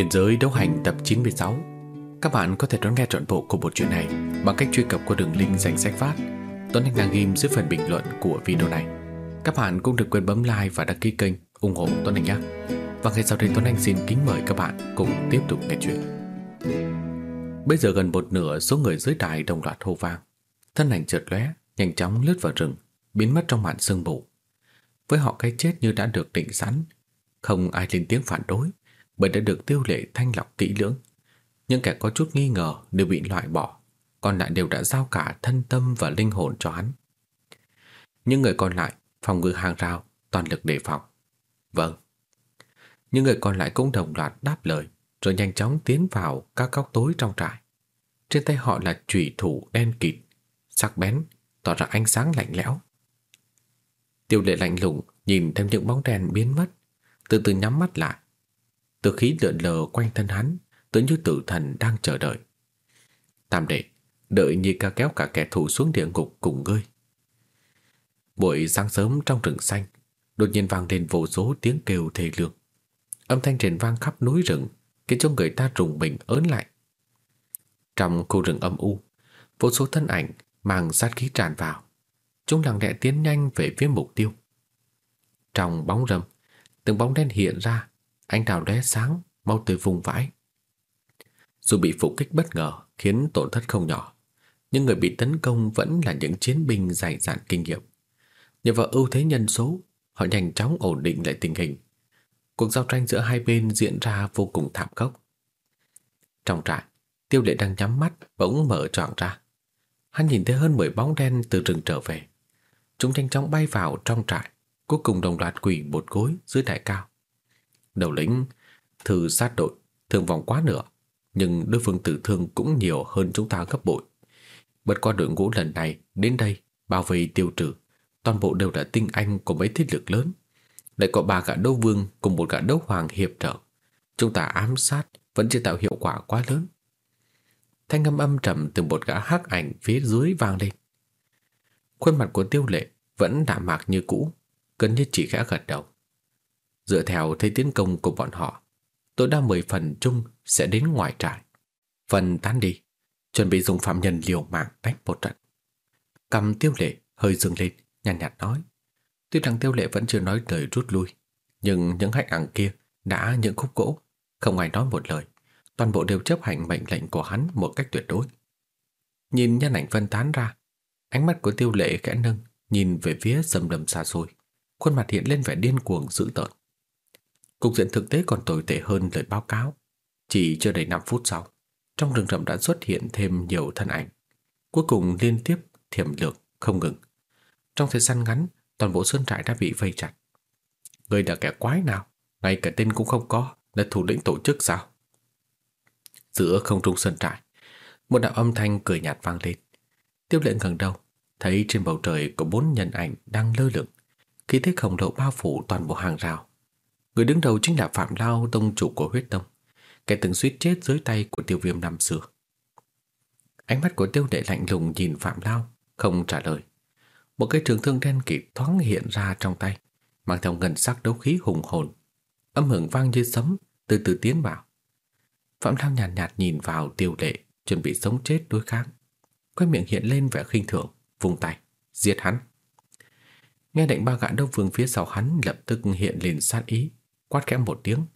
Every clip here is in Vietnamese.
Huyền giới đấu hành tập 96 Các bạn có thể đón nghe trọn bộ của bộ truyện này bằng cách truy cập qua đường link danh sách phát. Tuấn Anh đang ghim dưới phần bình luận của video này. Các bạn cũng đừng quên bấm like và đăng ký kênh ủng hộ Tuấn Anh nhé. Và ngay sau đây, Tuấn Anh xin kính mời các bạn cùng tiếp tục nghe chuyện. Bây giờ gần một nửa số người dưới đài đồng loạt hô vang. Thân ảnh chợt lóe, nhanh chóng lướt vào rừng, biến mất trong màn sương mù. Với họ cái chết như đã được định sẵn, Không ai lên tiếng phản đối. Bởi đã được tiêu lệ thanh lọc kỹ lưỡng. Những kẻ có chút nghi ngờ đều bị loại bỏ Còn lại đều đã giao cả thân tâm và linh hồn cho hắn. Những người còn lại phòng ngự hàng rào Toàn lực đề phòng. Vâng. Những người còn lại cũng đồng loạt đáp lời Rồi nhanh chóng tiến vào các góc tối trong trại. Trên tay họ là chủy thủ đen kịt Sắc bén Tỏ ra ánh sáng lạnh lẽo. Tiêu lệ lạnh lùng nhìn thêm những bóng đèn biến mất, từ từ nhắm mắt lại. Từ khí lượn lờ quanh thân hắn, tưởng như tử thần đang chờ đợi. Tam đệ, đợi như ca kéo cả kẻ thù xuống địa ngục cùng ngươi. Buổi sáng sớm trong rừng xanh, đột nhiên vang lên vô số tiếng kêu thê lương. Âm thanh rền vang khắp núi rừng, khiến cho người ta rùng mình ớn lạnh. Trong khu rừng âm u, vô số thân ảnh mang sát khí tràn vào. Chúng lặng lẽ tiến nhanh về phía mục tiêu. Trong bóng râm, từng bóng đen hiện ra, anh đào lóe sáng, mau tươi vùng vãi. Dù bị phục kích bất ngờ khiến tổn thất không nhỏ, nhưng người bị tấn công vẫn là những chiến binh dày dạn kinh nghiệm. Nhờ vào ưu thế nhân số, họ nhanh chóng ổn định lại tình hình. Cuộc giao tranh giữa hai bên diễn ra vô cùng thảm khốc. Trong trại, tiêu lệ đang nhắm mắt bỗng mở trọn ra. Hắn nhìn thấy hơn 10 bóng đen từ rừng trở về. Chúng nhanh chóng bay vào trong trại, cuối cùng đồng loạt quỳ một gối dưới đại cao. Đầu lĩnh thư sát đội thường vòng quá nửa, nhưng đối phương tử thương cũng nhiều hơn chúng ta gấp bội. Bất qua đội ngũ lần này đến đây bao vây tiêu trừ, toàn bộ đều là tinh anh của mấy thế lực lớn. Lại có ba gã đấu vương cùng một gã đấu hoàng hiệp trợ. Chúng ta ám sát vẫn chưa tạo hiệu quả quá lớn. Thanh âm âm trầm từ một gã hắc ảnh phía dưới vang lên. Khuôn mặt của tiêu lệ vẫn đạm mạc như cũ, gần như chỉ khẽ gật đầu. Dựa theo thế tiến công của bọn họ, tôi đã mười phần chung sẽ đến ngoài trại. Phần tán đi, chuẩn bị dùng phạm nhân liều mạng đánh một trận. Cầm tiêu lệ hơi dừng lên, nhàn nhạt, nhạt nói. Tuy rằng tiêu lệ vẫn chưa nói lời rút lui, nhưng những hạnh ảng kia đã những khúc gỗ, không ai nói một lời. Toàn bộ đều chấp hành mệnh lệnh của hắn một cách tuyệt đối. Nhìn nhân ảnh phân tán ra, Ánh mắt của tiêu lệ khẽ nâng, nhìn về phía sầm đầm xa xôi. Khuôn mặt hiện lên vẻ điên cuồng dữ tợn. Cục diện thực tế còn tồi tệ hơn lời báo cáo. Chỉ chưa đầy 5 phút sau, trong rừng rậm đã xuất hiện thêm nhiều thân ảnh. Cuối cùng liên tiếp thiểm lược, không ngừng. Trong thời gian ngắn, toàn bộ sơn trại đã bị vây chặt. Người là kẻ quái nào, ngay cả tên cũng không có, là thủ lĩnh tổ chức sao? Giữa không trung sơn trại, một đạo âm thanh cười nhạt vang lên. Tiêu lệnh gần đầu, thấy trên bầu trời có bốn nhân ảnh đang lơ lửng, khí thế khổng lồ bao phủ toàn bộ hàng rào. Người đứng đầu chính là Phạm Lao, tông chủ của huyết tông, kẻ từng suýt chết dưới tay của tiêu viêm năm xưa. Ánh mắt của tiêu đệ lạnh lùng nhìn Phạm Lao, không trả lời. Một cái trường thương đen kịt thoáng hiện ra trong tay, mang theo ngân sắc đấu khí hùng hồn. Âm hưởng vang như sấm, từ từ tiến vào. Phạm Lao nhàn nhạt, nhạt nhìn vào tiêu đệ chuẩn bị sống chết đối kháng quay miệng hiện lên vẻ khinh thường, vùng tay, giết hắn. Nghe lệnh ba gã đông vương phía sau hắn lập tức hiện lên sát ý, quát khẽ một tiếng.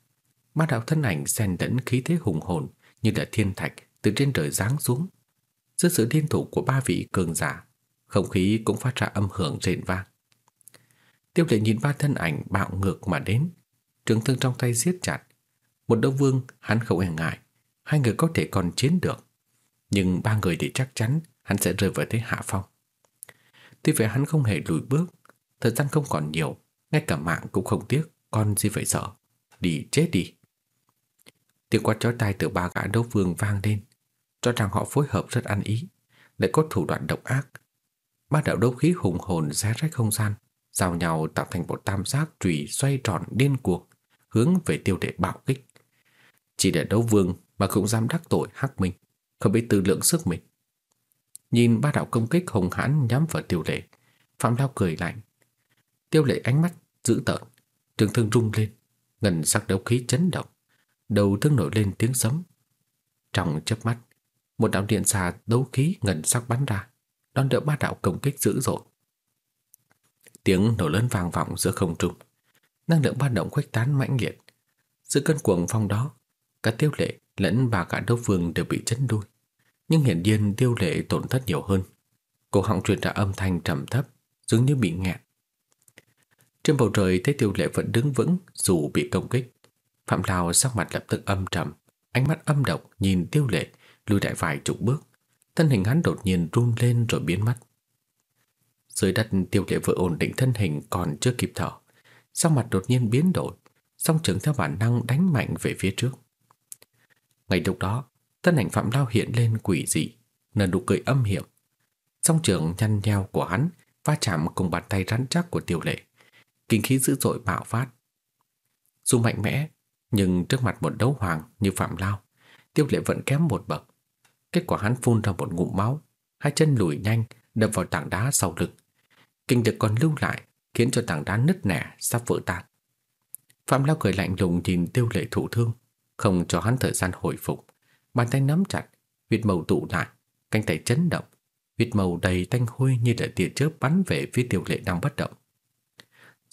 Ba đạo thân ảnh xen lẫn khí thế hùng hồn như là thiên thạch từ trên trời giáng xuống. Dưới sự liên thủ của ba vị cường giả, không khí cũng phát ra âm hưởng rền vang. Tiêu lệ nhìn ba thân ảnh bạo ngược mà đến, trường thương trong tay siết chặt. Một đấu vương hắn không e ngại, hai người có thể còn chiến được. Nhưng ba người thì chắc chắn hắn sẽ rơi vào thế hạ phong. Tuy vậy hắn không hề lùi bước, thời gian không còn nhiều, ngay cả mạng cũng không tiếc, con gì phải sợ. Đi chết đi. Tiếng quát chói tai từ ba gã đấu vương vang lên, cho rằng họ phối hợp rất ăn ý, để có thủ đoạn độc ác. Ba đạo đấu khí hùng hồn xé rách không gian, giao nhau tạo thành một tam giác trùy xoay tròn điên cuồng, hướng về tiêu đệ bạo kích. Chỉ để đấu vương mà cũng dám đắc tội Hắc Minh, không biết tự lượng sức mình. Nhìn ba đạo công kích hùng hãn nhắm vào tiêu đệ Phạm Lao cười lạnh. Tiêu lệ ánh mắt dữ tợn, trường thương rung lên, ngần sắc đấu khí chấn động, đầu thương nổi lên tiếng sấm. Trong chớp mắt, một đạo điện xà đấu khí ngần sắc bắn ra, đón đỡ ba đạo công kích dữ dội. Tiếng nổ lớn vang vọng giữa không trung, năng lượng ba động khuếch tán mãnh liệt. Giữa cơn cuồng phong đó, cả tiêu lệ lẫn bà cả đấu vương đều bị chấn đuôi. Nhưng hiển nhiên tiêu lệ tổn thất nhiều hơn. Cổ họng truyền ra âm thanh trầm thấp, dường như bị nghẹn. Trên bầu trời thấy tiêu lệ vẫn đứng vững dù bị công kích. Phạm Lào sắc mặt lập tức âm trầm, ánh mắt âm độc nhìn tiêu lệ lùi lại vài chục bước. Thân hình hắn đột nhiên run lên rồi biến mất. Dưới đất tiêu lệ vừa ổn định thân hình còn chưa kịp thở. Sắc mặt đột nhiên biến đổi, song trưởng theo bản năng đánh mạnh về phía trước. Ngay lúc đó, thân ảnh Phạm Lao hiện lên quỷ dị, nở nụ cười âm hiểm. Song trưởng nhăn nheo của hắn va chạm cùng bàn tay rắn chắc của tiêu lệ. Kinh khí dữ dội bạo phát. Dù mạnh mẽ, nhưng trước mặt một đấu hoàng như Phạm Lao, tiêu lệ vẫn kém một bậc. Kết quả hắn phun ra một ngụm máu, hai chân lùi nhanh, đập vào tảng đá sau lưng. Kinh lực còn lưu lại, khiến cho tảng đá nứt nẻ, sắp vỡ tan. Phạm Lao cười lạnh lùng nhìn tiêu lệ thụ thương, không cho hắn thời gian hồi phục. Bàn tay nắm chặt, huyệt màu tụ lại, cánh tay chấn động, huyệt màu đầy tanh hôi như đợi tia chớp bắn về phía tiêu lệ đang bất động.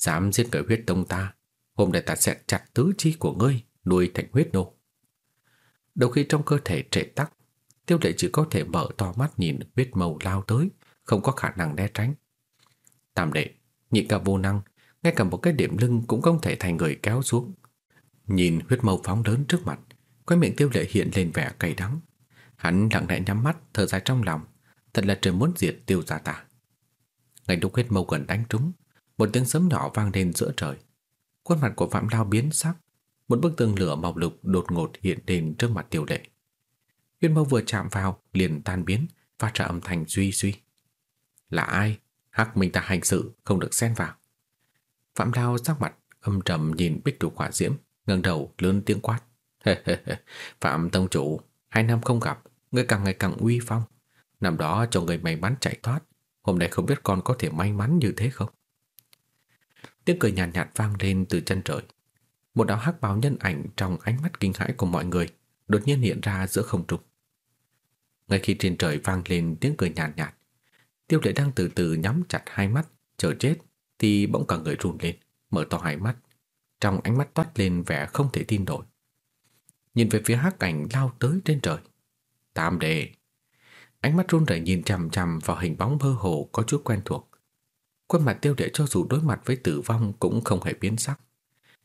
Dám giết người huyết tông ta, hôm nay ta sẽ chặt tứ chi của ngươi, nuôi thành huyết nô. Đầu khi trong cơ thể trệ tắc, tiêu lệ chỉ có thể mở to mắt nhìn huyết màu lao tới, không có khả năng né tránh. Tam đệ, nhị ca vô năng, ngay cả một cái điểm lưng cũng không thể thành người kéo xuống. Nhìn huyết màu phóng lớn trước mặt, quay miệng tiêu lệ hiện lên vẻ cay đắng. Hắn lặng lẽ nhắm mắt, thở dài trong lòng, thật là trời muốn diệt tiêu gia ta. Ngay lúc huyết mâu gần đánh trúng, một tiếng sấm nhỏ vang lên giữa trời. Khuôn mặt của Phạm Lao biến sắc, một bức tường lửa màu lục đột ngột hiện lên trước mặt tiêu lệ. Huyết mâu vừa chạm vào, liền tan biến, phát ra âm thanh duy duy. Là ai? Hắc mình ta hành sự, không được xen vào. Phạm Lao sắc mặt âm trầm nhìn bích trục hỏa diễm, ngẩng đầu lớn tiếng quát. Phạm Tông Chủ, hai năm không gặp, người càng ngày càng uy phong. Năm đó cho người may mắn chạy thoát, hôm nay không biết con có thể may mắn như thế không? Tiếng cười nhàn nhạt, nhạt vang lên từ chân trời. Một đạo hắc bào nhân ảnh trong ánh mắt kinh hãi của mọi người đột nhiên hiện ra giữa không trung. Ngay khi trên trời vang lên tiếng cười nhàn nhạt, nhạt, Tiêu Lệ đang từ từ nhắm chặt hai mắt, chờ chết thì bỗng cả người run lên, mở to hai mắt, trong ánh mắt toát lên vẻ không thể tin nổi. Nhìn về phía hắc ảnh lao tới trên trời. Tam đệ. Ánh mắt run rẩy nhìn chằm chằm vào hình bóng mơ hồ có chút quen thuộc. Khuôn mặt tiêu đệ cho dù đối mặt với tử vong cũng không hề biến sắc.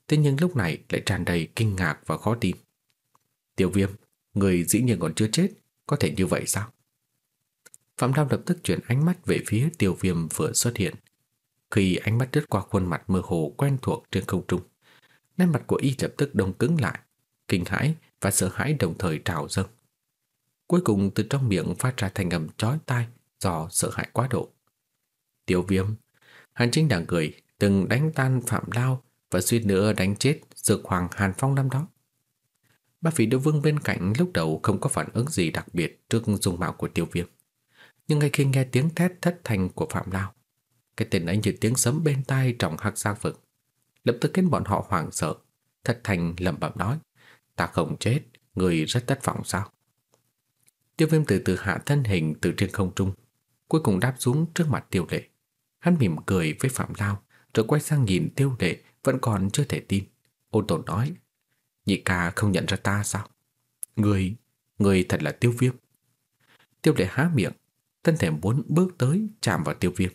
Thế nhưng lúc này lại tràn đầy kinh ngạc và khó tin. Tiêu viêm, người dĩ nhiên còn chưa chết, có thể như vậy sao? Phạm Đao lập tức chuyển ánh mắt về phía tiêu viêm vừa xuất hiện. Khi ánh mắt đứt qua khuôn mặt mơ hồ quen thuộc trên không trung, nét mặt của y lập tức đông cứng lại, kinh hãi và sợ hãi đồng thời trào dâng. Cuối cùng từ trong miệng phát ra thành âm chói tai do sợ hãi quá độ. Tiêu viêm, Hàn chính đảng cười, từng đánh tan Phạm Lao và suýt nữa đánh chết Dược Hoàng Hàn Phong năm đó. Ba vị đô vương bên cạnh lúc đầu không có phản ứng gì đặc biệt trước dung mạo của tiêu viêm. Nhưng ngay khi nghe tiếng thét thất thành của Phạm Lao, cái tên ấy như tiếng sấm bên tai trong hắc giang vực, lập tức khiến bọn họ hoảng sợ, thất Thành lẩm bẩm nói, ta không chết, người rất thất vọng sao? Tiêu viêm từ từ hạ thân hình từ trên không trung, cuối cùng đáp xuống trước mặt tiêu lệ. Hắn mỉm cười với Phạm Lao, rồi quay sang nhìn tiêu đệ vẫn còn chưa thể tin. Ôn tồn nói, nhị ca không nhận ra ta sao? Người, người thật là tiêu viêm. Tiêu đệ há miệng, thân thể muốn bước tới chạm vào tiêu viêm,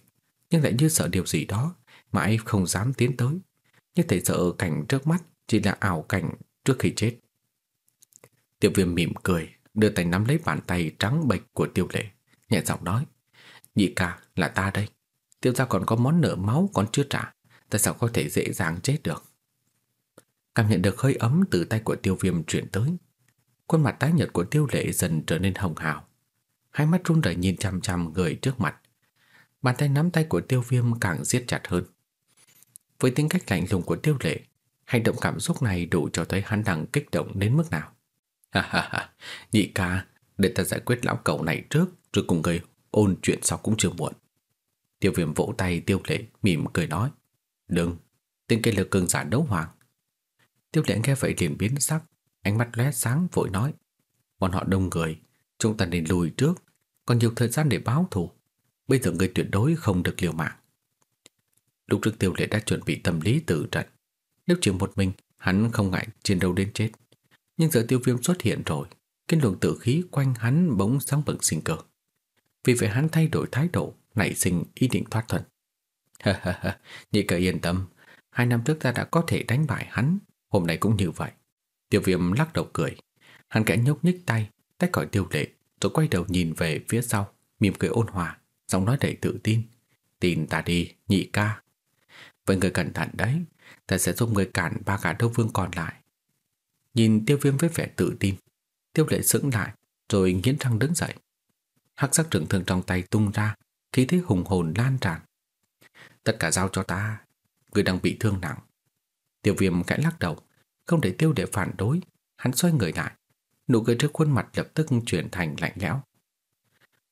nhưng lại như sợ điều gì đó, mãi không dám tiến tới. Như thể sợ cảnh trước mắt chỉ là ảo cảnh trước khi chết. Tiêu viêm mỉm cười, đưa tay nắm lấy bàn tay trắng bệch của tiêu lệ, nhẹ giọng nói, nhị ca là ta đây. Tiêu gia còn có món nợ máu còn chưa trả, Tại sao có thể dễ dàng chết được? Cảm nhận được hơi ấm từ tay của tiêu viêm chuyển tới. Khuôn mặt tái nhợt của tiêu lệ dần trở nên hồng hào. Hai mắt run rẩy nhìn chăm chăm người trước mặt. Bàn tay nắm tay của tiêu viêm càng siết chặt hơn. Với tính cách lạnh lùng của tiêu lệ, Hành động cảm xúc này đủ cho thấy hắn đang kích động đến mức nào. Ha ha ha, Nhị ca, Để ta giải quyết lão cậu này trước, Rồi cùng người ôn chuyện sau cũng chưa muộn. Tiêu viêm vỗ tay tiêu lệ mỉm cười nói Đừng, tên kia là cường giả đấu hoàng. Tiêu lệ nghe vậy liền biến sắc Ánh mắt lóe sáng vội nói Bọn họ đông người Chúng ta nên lùi trước Còn nhiều thời gian để báo thù Bây giờ người tuyệt đối không được liều mạng. Lúc trước tiêu lệ đã chuẩn bị tâm lý tử trận Nếu chỉ một mình Hắn không ngại chiến đấu đến chết. Nhưng giờ tiêu viêm xuất hiện rồi Cái luồng tử khí quanh hắn bỗng sáng bừng sinh cơ. Vì vậy hắn thay đổi thái độ Nảy sinh ý định thoát thuận Nhị cờ yên tâm. Hai năm trước ta đã có thể đánh bại hắn. Hôm nay cũng như vậy. Tiêu viêm lắc đầu cười. Hắn kẽ nhúc nhích tay, Tách khỏi tiêu lệ, Rồi quay đầu nhìn về phía sau, Mỉm cười ôn hòa, Giọng nói đầy tự tin. Tin ta đi, nhị ca. Vậy người cẩn thận đấy, Ta sẽ giúp người cản ba gã đấu vương còn lại. Nhìn tiêu viêm với vẻ tự tin, Tiêu lệ sững lại, Rồi nghiến răng đứng dậy. Hắc sắc trưởng thường trong tay tung ra Khí thế hùng hồn lan tràn Tất cả giao cho ta Người đang bị thương nặng Tiêu viêm khẽ lắc đầu Không để tiêu để phản đối Hắn xoay người lại Nụ cười trước khuôn mặt lập tức chuyển thành lạnh lẽo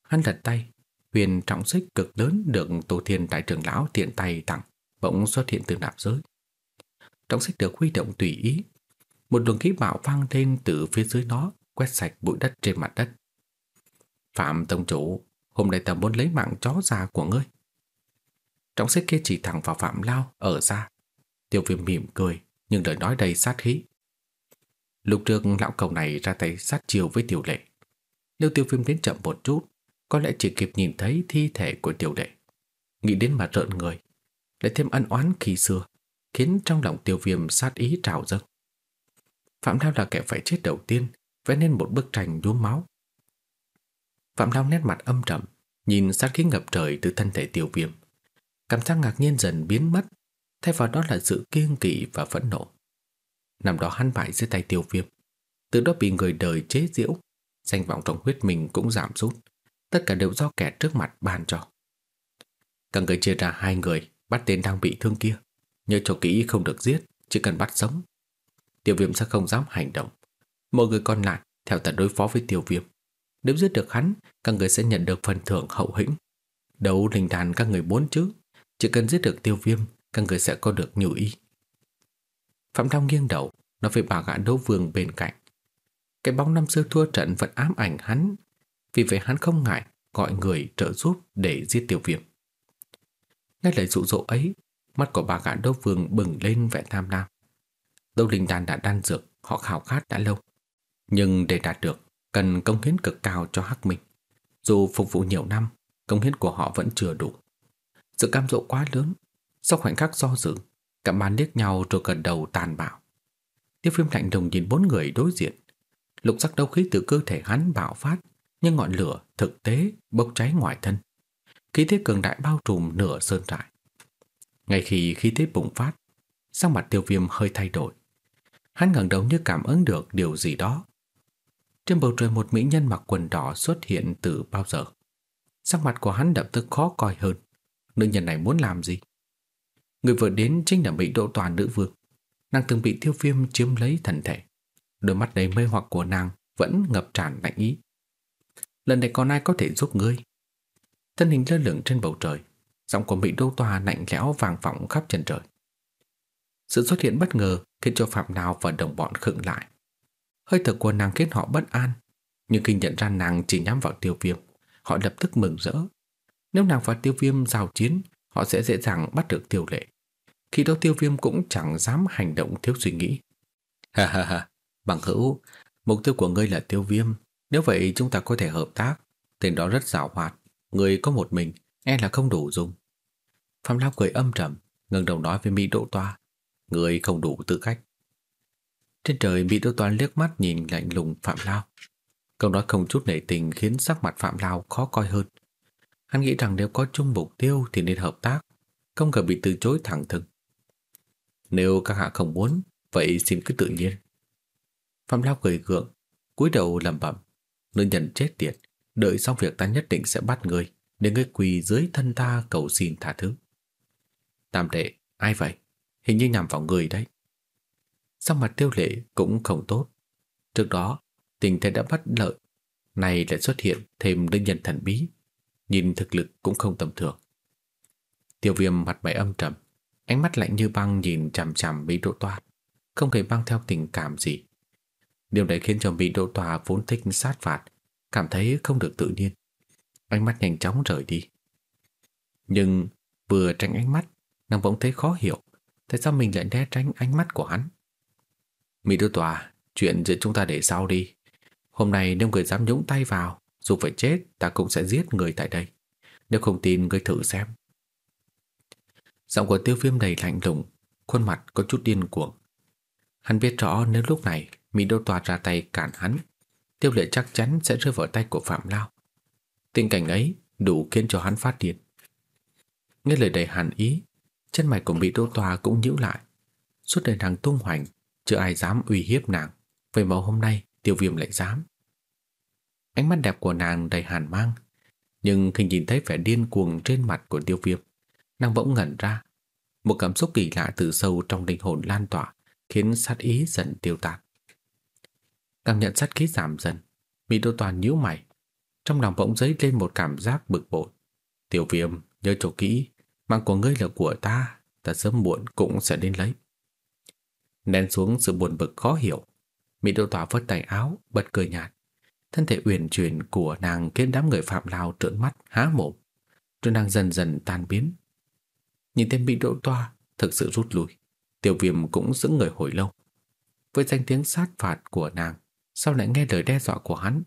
Hắn lật tay Huyền trọng xích cực lớn được Tổ Thiên Đại trưởng lão tiện tay tặng bỗng xuất hiện từ nạp giới. Trọng xích được huy động tùy ý. Một luồng khí bạo vang lên từ phía dưới nó, quét sạch bụi đất trên mặt đất. Phạm Tông Chủ, hôm nay ta muốn lấy mạng chó già của ngươi. Trọng xích kia chỉ thẳng vào Phạm Lao, ở xa. Tiêu viêm mỉm cười, nhưng lời nói đầy sát khí. Lúc trước lão cầu này ra tay sát chiều với tiểu lệ. Nếu tiêu viêm đến chậm một chút, có lẽ chỉ kịp nhìn thấy thi thể của tiểu lệ. Nghĩ đến mà rợn người, lại thêm ân oán khi xưa, khiến trong lòng tiêu viêm sát ý trào dâng. Phạm Lao là kẻ phải chết đầu tiên, vẽ nên một bức tranh nhuốm máu. Phạm Long nét mặt âm trầm, nhìn sát khí ngập trời từ thân thể tiêu viêm. Cảm giác ngạc nhiên dần biến mất, thay vào đó là sự kiêng kỵ và phẫn nộ. Năm đó hắn bại dưới tay tiêu viêm, từ đó bị người đời chế giễu, danh vọng trong huyết mình cũng giảm sút, tất cả đều do kẻ trước mặt ban cho. Cả người chia ra hai người, bắt tên đang bị thương kia, nhớ cho kỹ không được giết, chỉ cần bắt sống. Tiêu viêm sẽ không dám hành động. Mọi người còn lại theo tận đối phó với tiêu viêm. Nếu giết được hắn, các người sẽ nhận được phần thưởng hậu hĩnh. Đấu linh đàn các người muốn chứ, chỉ cần giết được tiêu viêm, các người sẽ có được nhiều ý. Phạm Long nghiêng đầu, nói với bà gã đấu vương bên cạnh. Cái bóng năm xưa thua trận vẫn ám ảnh hắn, vì vậy hắn không ngại gọi người trợ giúp để giết tiêu viêm. Ngay lời dụ dỗ ấy, mắt của bà gã đấu vương bừng lên vẻ tham lam. Đấu linh đàn đã đan dược, họ khảo khát đã lâu. Nhưng để đạt được, cần công hiến cực cao cho Hắc Minh. Dù phục vụ nhiều năm, công hiến của họ vẫn chưa đủ. Sự cam dỗ quá lớn, sau khoảnh khắc do dự, cả màn liếc nhau rồi gần đầu tàn bạo. Tiêu phim lạnh đồng nhìn bốn người đối diện. Lục sắc đấu khí từ cơ thể hắn bạo phát, nhưng ngọn lửa thực tế bốc cháy ngoài thân khí thế cường đại bao trùm nửa sơn trại. Ngay khi khí thế bùng phát, sắc mặt tiêu viêm hơi thay đổi. Hắn ngẩng đầu như cảm ứng được điều gì đó. Trên bầu trời một mỹ nhân mặc quần đỏ xuất hiện từ bao giờ. Sắc mặt của hắn đập tức khó coi hơn. Nữ nhân này muốn làm gì? Người vừa đến chính là Mỹ Độ Toàn nữ vương. Nàng từng bị tiêu viêm chiếm lấy thần thể. Đôi mắt đầy mê hoặc của nàng vẫn ngập tràn lạnh ý. Lần này còn ai có thể giúp ngươi? thân hình lơ lửng trên bầu trời, giọng của Mỹ Đô Tòa lạnh lẽo vàng vọng khắp chân trời. Sự xuất hiện bất ngờ khiến cho Phạm Đào và đồng bọn khựng lại. Hơi thở của nàng khiến họ bất an, nhưng khi nhận ra nàng chỉ nhắm vào tiêu viêm, họ lập tức mừng rỡ. Nếu nàng và tiêu viêm giao chiến, họ sẽ dễ dàng bắt được tiêu lệ. Khi đó tiêu viêm cũng chẳng dám hành động thiếu suy nghĩ. Ha ha ha, bằng hữu, mục tiêu của ngươi là tiêu viêm. Nếu vậy chúng ta có thể hợp tác. Tên đó rất giàu hoạt, Người có một mình E là không đủ dùng Phạm Lao cười âm trầm ngẩng đầu nói với Mỹ Độ Toa Người không đủ tư cách trên trời bị Độ toán liếc mắt nhìn lạnh lùng Phạm Lao. Câu nói không chút nể tình khiến sắc mặt Phạm Lao khó coi hơn. Hắn nghĩ rằng nếu có chung mục tiêu thì nên hợp tác, Không cần bị từ chối thẳng thừng. Nếu các hạ không muốn, Vậy xin cứ tự nhiên. Phạm Lao cười gượng, cúi đầu lầm bẩm, Nữ nhân chết tiệt, Đợi xong việc ta nhất định sẽ bắt người, Để ngươi quỳ dưới thân ta cầu xin tha thứ. Tam đệ, Ai vậy? Hình như nhằm vào người đấy. Sau mặt tiêu lệ cũng không tốt Trước đó tình thế đã bắt lợi Này lại xuất hiện thêm đơn nhân thần bí Nhìn thực lực cũng không tầm thường Tiêu viêm mặt mày âm trầm Ánh mắt lạnh như băng nhìn chằm chằm bí độ toát Không hề mang theo tình cảm gì Điều này khiến cho Mỹ Đỗ Tòa vốn thích sát phạt, cảm thấy không được tự nhiên. Ánh mắt nhanh chóng rời đi. Nhưng vừa tránh ánh mắt, nàng bỗng thấy khó hiểu, tại sao mình lại né tránh ánh mắt của hắn. Mỹ Đỗ Tòa, chuyện giữa chúng ta để sau đi. Hôm nay nếu người dám nhúng tay vào, dù phải chết, ta cũng sẽ giết người tại đây. Nếu không tin, người thử xem. Giọng của tiêu viêm đầy lạnh lùng, khuôn mặt có chút điên cuồng. Hắn biết rõ nếu lúc này Mỹ Đô Tòa ra tay cản hắn, tiêu lệ chắc chắn sẽ rơi vào tay của Phạm Lao. Tình cảnh ấy đủ khiến cho hắn phát điên. Nghe lời đầy hàn ý, chân mày của Mỹ Đô Tòa cũng nhíu lại. Suốt đời nàng tung hoành, chưa ai dám uy hiếp nàng. Vậy mà hôm nay tiêu viêm lại dám. Ánh mắt đẹp của nàng đầy hàn mang, nhưng khi nhìn thấy vẻ điên cuồng trên mặt của tiêu viêm, nàng bỗng ngẩn ra. Một cảm xúc kỳ lạ từ sâu trong linh hồn lan tỏa, khiến sát ý dần tiêu tạt Cảm nhận sát khí giảm dần, Mỹ Đô Toàn nhíu mày, trong lòng bỗng dấy lên một cảm giác bực bội. Tiểu viêm, nhớ cho kỹ, mạng của ngươi là của ta, ta sớm muộn cũng sẽ đến lấy. Nén xuống sự buồn bực khó hiểu, Mỹ Đô Tỏa vất tay áo, bật cười nhạt. Thân thể uyển chuyển của nàng khiến đám người phạm lao trợn mắt há mồm, rồi nàng dần dần tan biến. Nhìn tên Mỹ Đô Tỏa thực sự rút lui, Tiểu Viêm cũng giữ người hồi lâu. Với danh tiếng sát phạt của nàng, sau lại nghe lời đe dọa của hắn?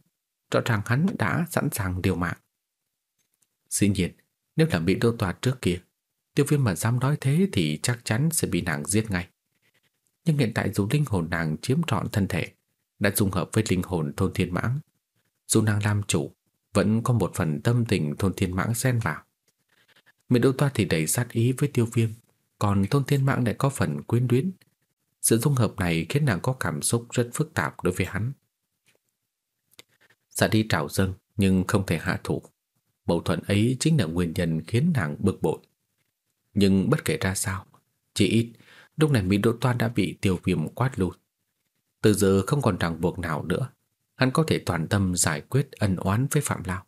Rõ ràng hắn đã sẵn sàng điều mạng. Dĩ nhiên, nếu là bị đô tòa trước kia, tiêu viêm mà dám nói thế thì chắc chắn sẽ bị nàng giết ngay. Nhưng hiện tại dù linh hồn nàng chiếm trọn thân thể, đã dung hợp với linh hồn thôn thiên mãng. Dù nàng làm chủ, vẫn có một phần tâm tình thôn thiên mãng xen vào. Mỹ đô toa thì đầy sát ý với tiêu viêm, còn thôn thiên mãng lại có phần quyến luyến. Sự dung hợp này khiến nàng có cảm xúc rất phức tạp đối với hắn. Giả đi trào dâng nhưng không thể hạ thủ. Mâu thuẫn ấy chính là nguyên nhân khiến nàng bực bội. Nhưng bất kể ra sao, chỉ ít lúc này Mỹ Đỗ Toan đã bị tiêu viêm quát lùi. Từ giờ không còn ràng buộc nào nữa, hắn có thể toàn tâm giải quyết ân oán với Phạm Lao.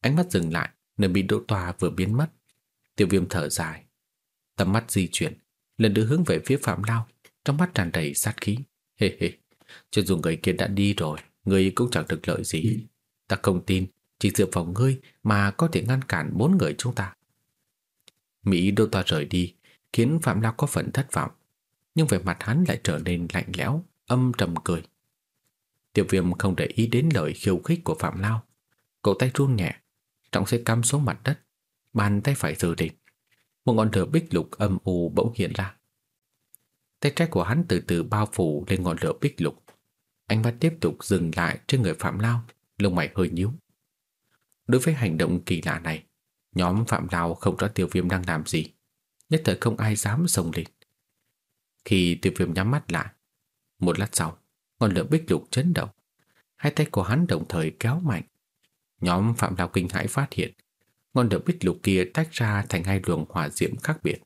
Ánh mắt dừng lại, nơi Mỹ Đỗ Toa vừa biến mất. Tiêu viêm thở dài, tầm mắt di chuyển, lần nữa hướng về phía Phạm Lao, trong mắt tràn đầy sát khí. Hê hê, cho dù người kia đã đi rồi, người cũng chẳng được lợi gì. Ta không tin, chỉ dựa vào ngươi mà có thể ngăn cản bốn người chúng ta. Mỹ đô toa rời đi, khiến Phạm Lao có phần thất vọng, nhưng về mặt hắn lại trở nên lạnh lẽo, âm trầm cười. Tiểu viêm không để ý đến lời khiêu khích của Phạm Lao. Cậu tay run nhẹ, trọng sẽ cắm xuống mặt đất, bàn tay phải dự định. Một ngọn lửa bích lục âm u bỗng hiện ra. Tay trái của hắn từ từ bao phủ lên ngọn lửa bích lục. Anh mắt tiếp tục dừng lại trên người Phạm Lao, lông mày hơi nhíu. Đối với hành động kỳ lạ này, nhóm Phạm Lao không rõ tiêu viêm đang làm gì. Nhất thời không ai dám xông lên. Khi tiêu viêm nhắm mắt lại, một lát sau, ngọn lửa bích lục chấn động. Hai tay của hắn đồng thời kéo mạnh. Nhóm Phạm Lao kinh hãi phát hiện, ngọn lửa bích lục kia tách ra thành hai luồng hỏa diễm khác biệt.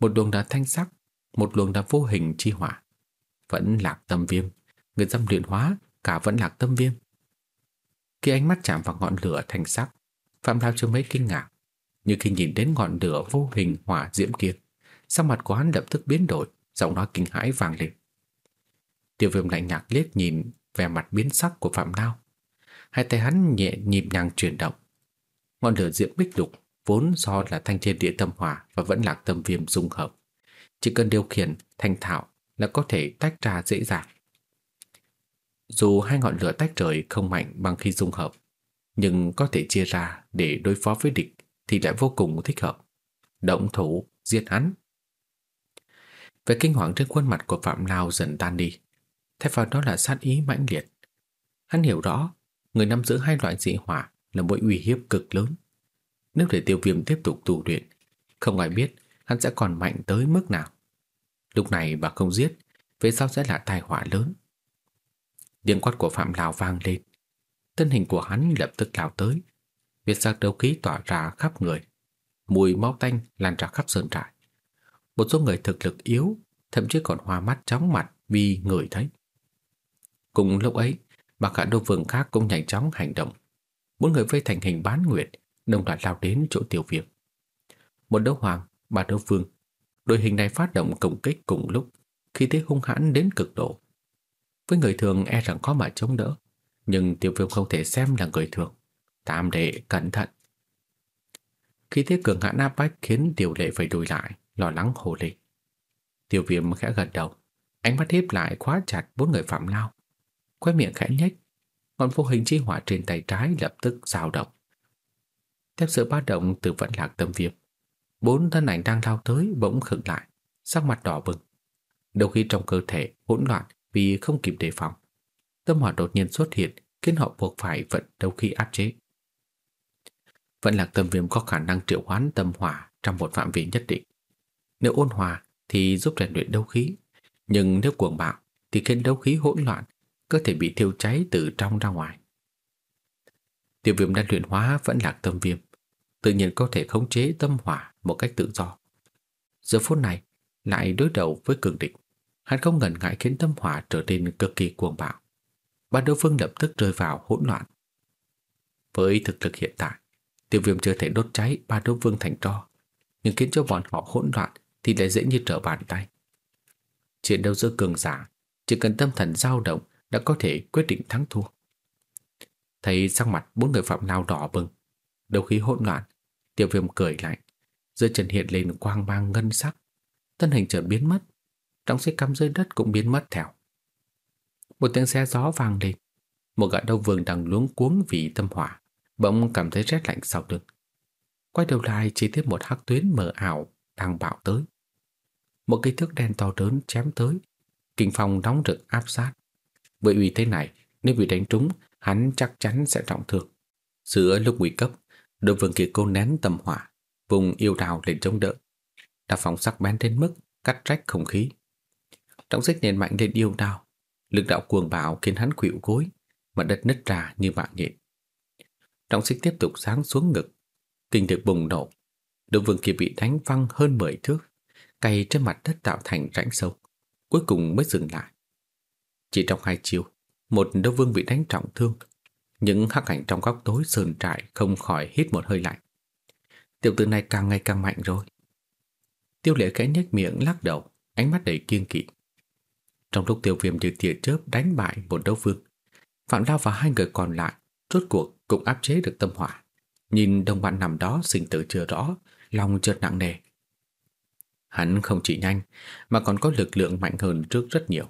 Một luồng là thanh sắc, một luồng là vô hình chi hỏa. Vẫn lạc tâm viêm, người dâm luyện hóa, cả vẫn lạc tâm viêm. Khi ánh mắt chạm vào ngọn lửa thanh sắc, Phạm Lao chưa mấy kinh ngạc, nhưng khi nhìn đến ngọn lửa vô hình hỏa diễm kia, sắc mặt của hắn lập tức biến đổi, giọng nói kinh hãi vang lên. Tiêu viêm lạnh nhạt liếc nhìn vẻ mặt biến sắc của Phạm Lao. Hai tay hắn nhẹ nhịp nhàng chuyển động. Ngọn lửa diễm bích lục vốn do là thanh thiên địa tâm hỏa và vẫn lạc tâm viêm dung hợp. Chỉ cần điều khiển thanh thạo là có thể tách ra dễ dàng. Dù hai ngọn lửa tách rời không mạnh bằng khi dung hợp, nhưng có thể chia ra để đối phó với địch thì lại vô cùng thích hợp. Động thủ, giết hắn. Vẻ kinh hoàng trên khuôn mặt của Phạm Lao dần tan đi. Thay vào đó là sát ý mãnh liệt. Hắn hiểu rõ, người nắm giữ hai loại dị hỏa là mối uy hiếp cực lớn. Nếu để tiêu viêm tiếp tục tù luyện, không ai biết hắn sẽ còn mạnh tới mức nào. Lúc này bà không giết, về sau sẽ là tai họa lớn. Tiếng quát của Phạm Lào vang lên. Thân hình của hắn lập tức lao tới. Việt giác đấu khí tỏa ra khắp người. Mùi máu tanh lan ra khắp sơn trại. Một số người thực lực yếu, thậm chí còn hoa mắt chóng mặt vì người thấy. Cùng lúc ấy, bà cả đô vương khác cũng nhanh chóng hành động. Bốn người vây thành hình bán nguyệt, đồng loạt lao đến chỗ tiểu việc. Một đấu hoàng, ba đấu vương. Đội hình này phát động công kích cùng lúc, khi thế hung hãn đến cực độ. Với người thường e rằng có mà chống đỡ, nhưng Tiểu viêm không thể xem là người thường. Tam đệ cẩn thận. Khi thế cường hãn áp bách khiến tiểu lệ phải đùi lại, lo lắng hồ lì. tiểu viêm khẽ gật đầu, ánh mắt hiếp lại khóa chặt bốn người phạm lao. Quay miệng khẽ nhếch, ngọn vô hình chi hỏa trên tay trái lập tức dao động. Theo sự ba động từ vận lạc tâm viêm, bốn thân ảnh đang lao tới bỗng khựng lại, sắc mặt đỏ bừng. Đầu khi trong cơ thể hỗn loạn vì không kịp đề phòng. Tâm hỏa đột nhiên xuất hiện khiến họ buộc phải vận đấu khí áp chế vẫn là tâm viêm có khả năng triệu hoán tâm hỏa trong một phạm vi nhất định. Nếu ôn hòa thì giúp rèn luyện đấu khí, nhưng nếu cuồng bạo thì khiến đấu khí hỗn loạn, cơ thể bị thiêu cháy từ trong ra ngoài. Tiêu viêm đang luyện hóa vẫn là tâm viêm, tự nhiên có thể khống chế tâm hỏa một cách tự do. Giờ phút này lại đối đầu với cường địch, hắn không ngần ngại khiến tâm hỏa trở nên cực kỳ cuồng bạo. Ba đối phương lập tức rơi vào hỗn loạn. Với thực lực hiện tại, tiêu viêm chưa thể đốt cháy ba đấu vương thành tro, nhưng khiến cho bọn họ hỗn loạn thì lại dễ như trở bàn tay. Chiến đấu giữa cường giả, chỉ cần tâm thần dao động đã có thể quyết định thắng thua. Thấy sắc mặt bốn người phạm lao đỏ bừng, đầu khí hỗn loạn, tiêu viêm cười lạnh, dưới chân hiện lên quang mang ngân sắc, thân hình trở biến mất, trong xích cắm dưới đất cũng biến mất theo. Một tiếng xe gió vang lên, một gã đầu vương đang luống cuống vì tâm hỏa, bỗng cảm thấy rét lạnh sau lưng. Quay đầu lại chỉ thấy một hắc tuyến mờ ảo đang bạo tới. Một cái thước đen to lớn chém tới, kinh phong nóng rực áp sát. với uy thế này, nếu bị đánh trúng, hắn chắc chắn sẽ trọng thương. Giữa lúc nguy cấp, đội vương kia cô nén tầm hỏa, vùng yêu đào lên chống đỡ. Đà phóng sắc bén đến mức cắt rách không khí. Trọng xích nền mạnh lên yêu đào, lực đạo cuồng bạo khiến hắn khuỵu gối, mà đất nứt ra như mạng nhện. Trọng xích tiếp tục giáng xuống ngực, kinh lực bùng nổ. Đội vương kia bị đánh văng hơn 10 thước, cày trên mặt đất tạo thành rãnh sâu, cuối cùng mới dừng lại. Chỉ trong hai chiều, một đấu vương bị đánh trọng thương, những hắc ảnh trong góc tối sườn trại không khỏi hít một hơi lạnh. Tiểu tử này càng ngày càng mạnh rồi. Tiêu lệ khẽ nhếch miệng lắc đầu, ánh mắt đầy kiên kỵ. Trong lúc tiêu viêm như tia chớp đánh bại một đấu vương, Phạm Lao và hai người còn lại rốt cuộc cũng áp chế được tâm hỏa. Nhìn đồng bạn nằm đó sinh tử chưa rõ, lòng chợt nặng nề. Hắn không chỉ nhanh, mà còn có lực lượng mạnh hơn trước rất nhiều.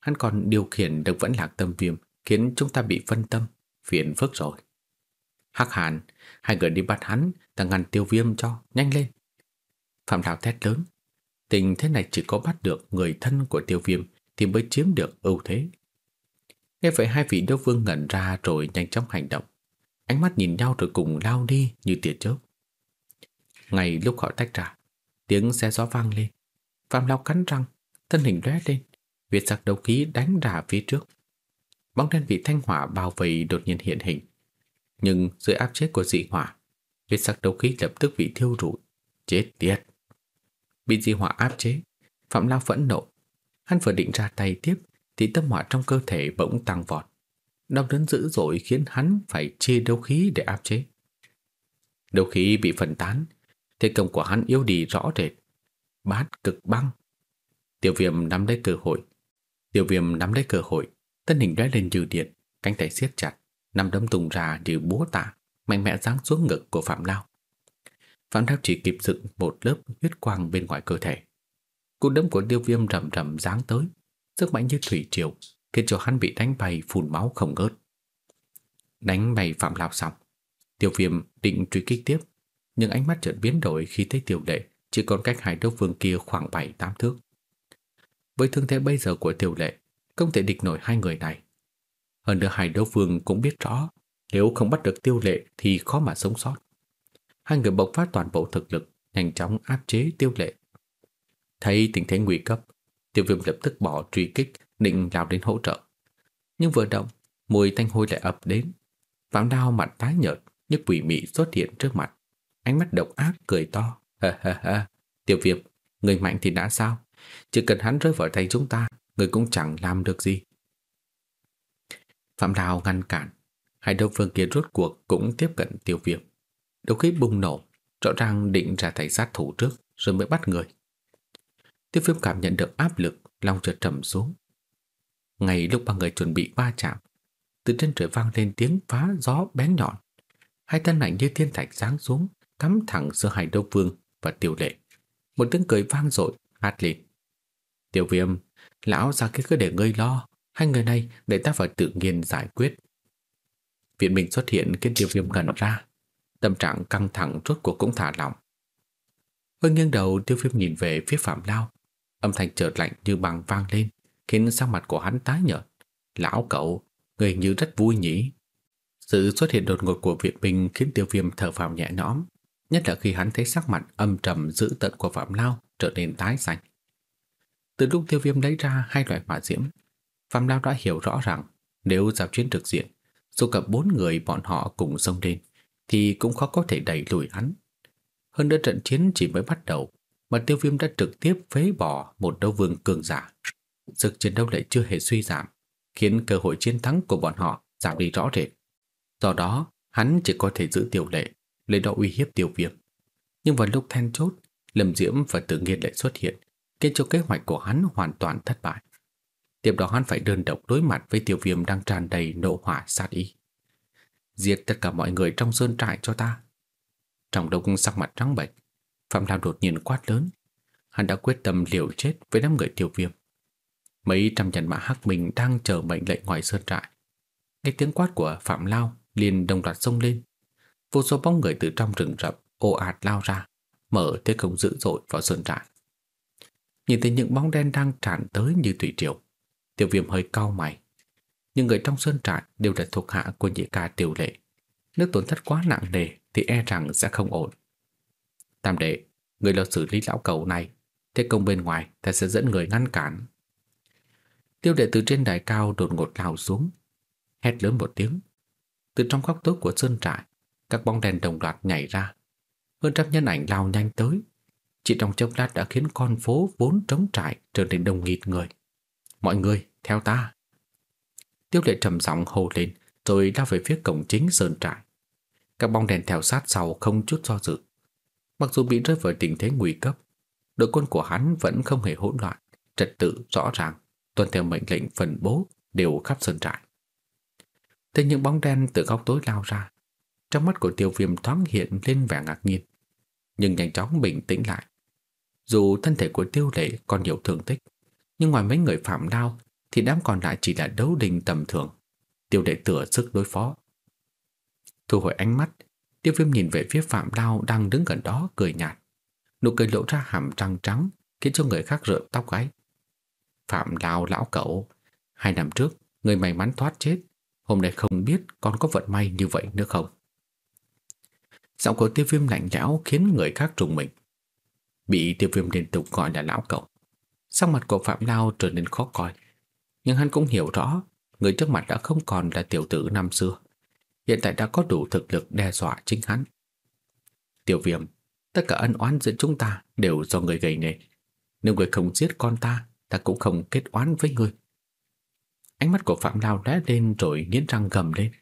Hắn còn điều khiển được vẫn lạc tâm viêm, khiến chúng ta bị phân tâm, phiền phức rồi. Hắc Hàn, hai người đi bắt hắn, ta ngăn tiêu viêm cho, nhanh lên. Phạm thảo thét lớn. Tình thế này chỉ có bắt được người thân của tiêu viêm thì mới chiếm được ưu thế. Nghe vậy hai vị đấu vương ngẩn ra rồi nhanh chóng hành động. Ánh mắt nhìn nhau rồi cùng lao đi như tia chớp. Ngay lúc họ tách ra, tiếng xe gió vang lên. Phạm Lão cắn răng, thân hình lóe lên, Việt giặc Đầu khí đánh ra phía trước. Bóng đen vị thanh hỏa bao vây đột nhiên hiện hình. Nhưng dưới áp chế của dị hỏa, Việt giặc Đầu khí lập tức bị thiêu rụi. Chết tiệt! Bị dị hỏa áp chế, Phạm Lao phẫn nộ. Hắn vừa định ra tay tiếp thì tâm hỏa trong cơ thể bỗng tăng vọt. Đau đớn dữ dội khiến hắn phải chia đấu khí để áp chế. Đấu khí bị phân tán, thế công của hắn yếu đi rõ rệt. Bát cực băng. Tiểu viêm nắm lấy cơ hội. Tiểu viêm nắm lấy cơ hội, thân hình lóe lên như điện, cánh tay siết chặt, nắm đấm tung ra như búa tạ, mạnh mẽ giáng xuống ngực của Phạm Lao. Phạm Lao chỉ kịp dựng một lớp huyết quang bên ngoài cơ thể. Cú đấm của tiêu viêm rầm rầm giáng tới, sức mạnh như thủy triều, khiến cho hắn bị đánh bay phun máu không ngớt. Đánh bay Phạm Lao xong, tiêu viêm định truy kích tiếp, nhưng ánh mắt chợt biến đổi khi thấy tiểu lệ chỉ còn cách hai đấu vương kia khoảng 7-8 thước. Với thương thế bây giờ của tiểu lệ, không thể địch nổi hai người này. Hơn nữa hai đấu vương cũng biết rõ, nếu không bắt được tiêu lệ thì khó mà sống sót. Hai người bộc phát toàn bộ thực lực, nhanh chóng áp chế tiêu lệ. Thấy tình thế nguy cấp, tiêu viêm lập tức bỏ truy kích, định lao đến hỗ trợ. Nhưng vừa động, mùi thanh hôi lại ập đến. Phạm đao mặt tái nhợt, như quỷ mị xuất hiện trước mặt. Ánh mắt độc ác cười to. Ha ha ha, tiêu việp, người mạnh thì đã sao? Chỉ cần hắn rơi vào tay chúng ta, người cũng chẳng làm được gì. Phạm đao ngăn cản, hai đầu phương kia rốt cuộc cũng tiếp cận tiêu viêm. Đấu khí bùng nổ, rõ ràng định ra tay sát thủ trước rồi mới bắt người. Tiêu viêm cảm nhận được áp lực, lòng chợt trầm xuống. Ngay lúc ba người chuẩn bị va chạm, từ trên trời vang lên tiếng phá gió bén nhọn. Hai thân ảnh như thiên thạch giáng xuống, cắm thẳng giữa hai đấu vương và tiểu lệ. Một tiếng cười vang dội hát lên. Tiểu viêm, lão ra cái cứ để ngươi lo, hai người này để ta phải tự nhiên giải quyết. Viện mình xuất hiện khiến tiêu viêm gần ra, tâm trạng căng thẳng rốt cuộc cũng thả lỏng. Hơi nghiêng đầu tiêu viêm nhìn về phía Phạm Lao, âm thanh chợt lạnh như bằng vang lên, khiến sắc mặt của hắn tái nhợt. Lão cậu, người như rất vui nhỉ. Sự xuất hiện đột ngột của viện binh khiến tiêu viêm thở phào nhẹ nhõm, nhất là khi hắn thấy sắc mặt âm trầm dữ tợn của Phạm Lao trở nên tái xanh. Từ lúc tiêu viêm lấy ra hai loại hỏa diễm, Phạm Lao đã hiểu rõ rằng nếu giao chiến trực diện, dù cả bốn người bọn họ cùng xông lên, thì cũng khó có thể đẩy lùi hắn. Hơn nữa trận chiến chỉ mới bắt đầu, mà tiêu viêm đã trực tiếp phế bỏ một đấu vương cường giả. Sức chiến đấu lại chưa hề suy giảm, khiến cơ hội chiến thắng của bọn họ giảm đi rõ rệt. Do đó, hắn chỉ có thể giữ tiểu lệ, lấy đó uy hiếp tiêu viêm. Nhưng vào lúc then chốt, Lâm Diễm và Tự Nghiên lại xuất hiện, khiến cho kế hoạch của hắn hoàn toàn thất bại. Tiếp đó hắn phải đơn độc đối mặt với tiêu viêm đang tràn đầy nộ hỏa sát ý. Giết tất cả mọi người trong sơn trại cho ta. Trong đông sắc mặt trắng bệch, Phạm Lam đột nhiên quát lớn. Hắn đã quyết tâm liều chết với đám người tiêu viêm. Mấy trăm nhân mã hắc mình đang chờ mệnh lệnh ngoài sơn trại. Nghe tiếng quát của Phạm Lao liền đồng loạt xông lên. Vô số bóng người từ trong rừng rậm ồ ạt lao ra, mở thế công dữ dội vào sơn trại. Nhìn thấy những bóng đen đang tràn tới như thủy triều, tiểu viêm hơi cau mày. Nhưng người trong sơn trại đều là thuộc hạ của nhị ca tiểu lệ. Nếu tổn thất quá nặng nề thì e rằng sẽ không ổn. Tam đệ, người lo xử lý lão cầu này. Thế công bên ngoài ta sẽ dẫn người ngăn cản. Tiêu đệ từ trên đài cao đột ngột lao xuống. Hét lớn một tiếng. Từ trong góc tối của sơn trại, các bóng đèn đồng loạt nhảy ra. Hơn trăm nhân ảnh lao nhanh tới. Chỉ trong chốc lát đã khiến con phố vốn trống trại trở nên đông nghịt người. Mọi người, theo ta. Tiêu lệ trầm giọng hô lên rồi lao về phía cổng chính sơn trại. Các bóng đèn theo sát sau không chút do dự. Mặc dù bị rơi vào tình thế nguy cấp, đội quân của hắn vẫn không hề hỗn loạn, trật tự rõ ràng, tuân theo mệnh lệnh phân bố đều khắp sơn trại. Thế những bóng đen từ góc tối lao ra, trong mắt của tiêu viêm thoáng hiện lên vẻ ngạc nhiên, nhưng nhanh chóng bình tĩnh lại. Dù thân thể của tiêu lệ còn nhiều thương tích, nhưng ngoài mấy người phạm lao thì đám còn lại chỉ là đấu đình tầm thường. Tiêu đệ tựa sức đối phó. Thu hồi ánh mắt, tiêu viêm nhìn về phía phạm lao đang đứng gần đó cười nhạt. Nụ cười lộ ra hàm răng trắng khiến cho người khác rợn tóc gáy. Phạm Đào lão cậu, hai năm trước người may mắn thoát chết, hôm nay không biết còn có vận may như vậy nữa không. Giọng của tiêu viêm lạnh lẽo khiến người khác trùng mình. Bị tiêu viêm liên tục gọi là lão cậu. Sắc mặt của Phạm Lao trở nên khó coi Nhưng hắn cũng hiểu rõ Người trước mặt đã không còn là tiểu tử năm xưa Hiện tại đã có đủ thực lực đe dọa chính hắn Tiểu viêm Tất cả ân oán giữa chúng ta Đều do người gây nên Nếu người không giết con ta Ta cũng không kết oán với người Ánh mắt của Phạm Lao lóe lên rồi nghiến răng gầm lên.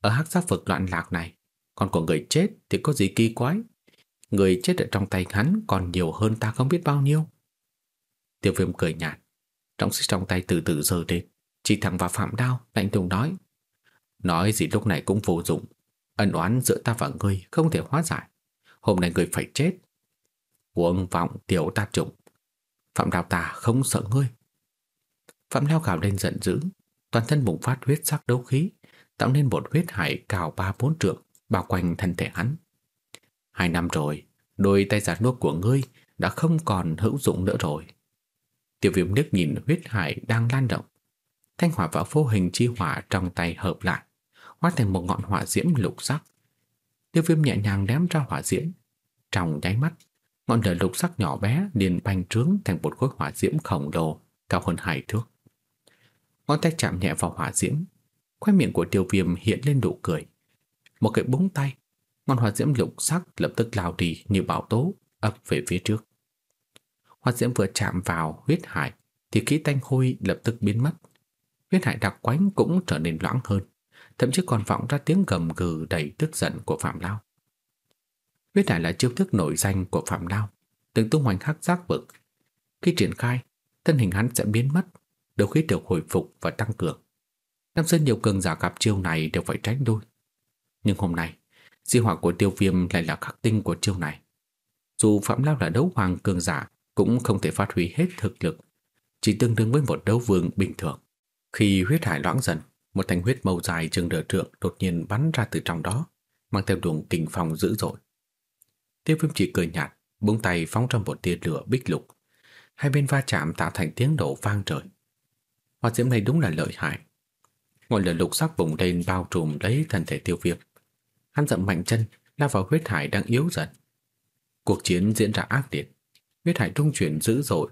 Ở hắc giác vực loạn lạc này, Còn của người chết thì có gì kỳ quái? Người chết ở trong tay hắn còn nhiều hơn ta không biết bao nhiêu. Tiêu viêm cười nhạt Trọng xích trong tay từ từ giơ lên. Chỉ thẳng vào phạm đao lạnh lùng nói Nói gì lúc này cũng vô dụng. Ân oán giữa ta và ngươi không thể hóa giải. Hôm nay ngươi phải chết. Cuồng vọng tiểu ta trụng Phạm Đào ta không sợ ngươi Phạm Lao gào lên giận dữ Toàn thân bùng phát huyết sắc đấu khí Tạo nên một huyết hải cao ba bốn trượng Bao quanh thân thể hắn Hai năm rồi Đôi tay giả nuốt của ngươi Đã không còn hữu dụng nữa rồi Tiểu viêm nước nhìn huyết hải đang lan động. Thanh hỏa và vô hình chi hỏa trong tay hợp lại, hóa thành một ngọn hỏa diễm lục sắc. Tiêu viêm nhẹ nhàng ném ra hỏa diễm. Trong nháy mắt, ngọn lửa lục sắc nhỏ bé liền bành trướng thành một khối hỏa diễm khổng lồ cao hơn hai thước. Ngón tay chạm nhẹ vào hỏa diễm, khoe miệng của tiêu viêm hiện lên nụ cười. Một cái búng tay, ngọn hỏa diễm lục sắc lập tức lao đi như bão tố ập về phía trước. hỏa diễm vừa chạm vào huyết hải thì khí tanh hôi lập tức biến mất. Huyết hải đặc quánh cũng trở nên loãng hơn, thậm chí còn vọng ra tiếng gầm gừ đầy tức giận của Phạm Lao. Huyết hải là chiêu thức nổi danh của Phạm Đao từng tung hoành hắc giác vực. Khi triển khai, thân hình hắn sẽ biến mất, đấu khí được hồi phục và tăng cường. Năm xưa nhiều cường giả gặp chiêu này đều phải tránh đôi. Nhưng hôm nay, di hỏa của tiêu viêm lại là khắc tinh của chiêu này. Dù Phạm Lao là đấu hoàng cường giả cũng không thể phát huy hết thực lực, chỉ tương đương với một đấu vương bình thường. Khi huyết hải loãng dần, một thanh huyết màu dài chừng đỡ trượng đột nhiên bắn ra từ trong đó, mang theo luồng kình phong dữ dội. Tiêu viêm chỉ cười nhạt, búng tay phóng ra một tia lửa bích lục. Hai bên va chạm tạo thành tiếng nổ vang trời. Hỏa diễm này đúng là lợi hại. Ngọn lửa lục sắc bùng lên bao trùm lấy thân thể tiêu viêm. Hắn dậm mạnh chân, lao vào huyết hải đang yếu dần. Cuộc chiến diễn ra ác liệt. Huyết hải trung chuyển dữ dội,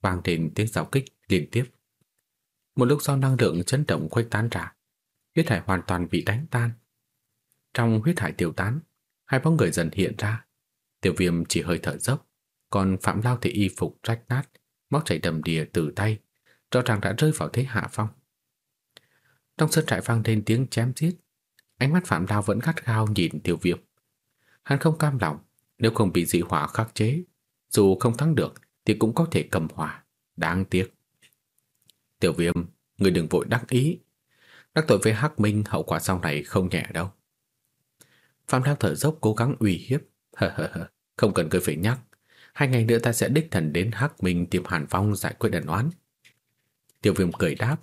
vang lên tiếng giao kích liên tiếp. Một lúc sau năng lượng chấn động khuếch tán ra, huyết hải hoàn toàn bị đánh tan. Trong huyết hải tiêu tán, hai bóng người dần hiện ra. Tiểu viêm chỉ hơi thở dốc, còn Phạm Lao thì y phục rách nát, máu chảy đầm đìa từ tay, rõ ràng đã rơi vào thế hạ phong. Trong sân trại vang lên tiếng chém giết, ánh mắt Phạm Lao vẫn gắt gao nhìn Tiểu Viêm. Hắn không cam lòng, nếu không bị dị hỏa khắc chế, dù không thắng được thì cũng có thể cầm hỏa, đáng tiếc. Tiểu Viêm, người đừng vội đắc ý, đắc tội với Hắc Minh hậu quả sau này không nhẹ đâu. Phạm Lao thở dốc cố gắng uy hiếp, không cần cười phải nhắc, hai ngày nữa ta sẽ đích thần đến Hắc Minh tìm Hàn Phong giải quyết ẩn oán. Tiểu Viêm cười đáp,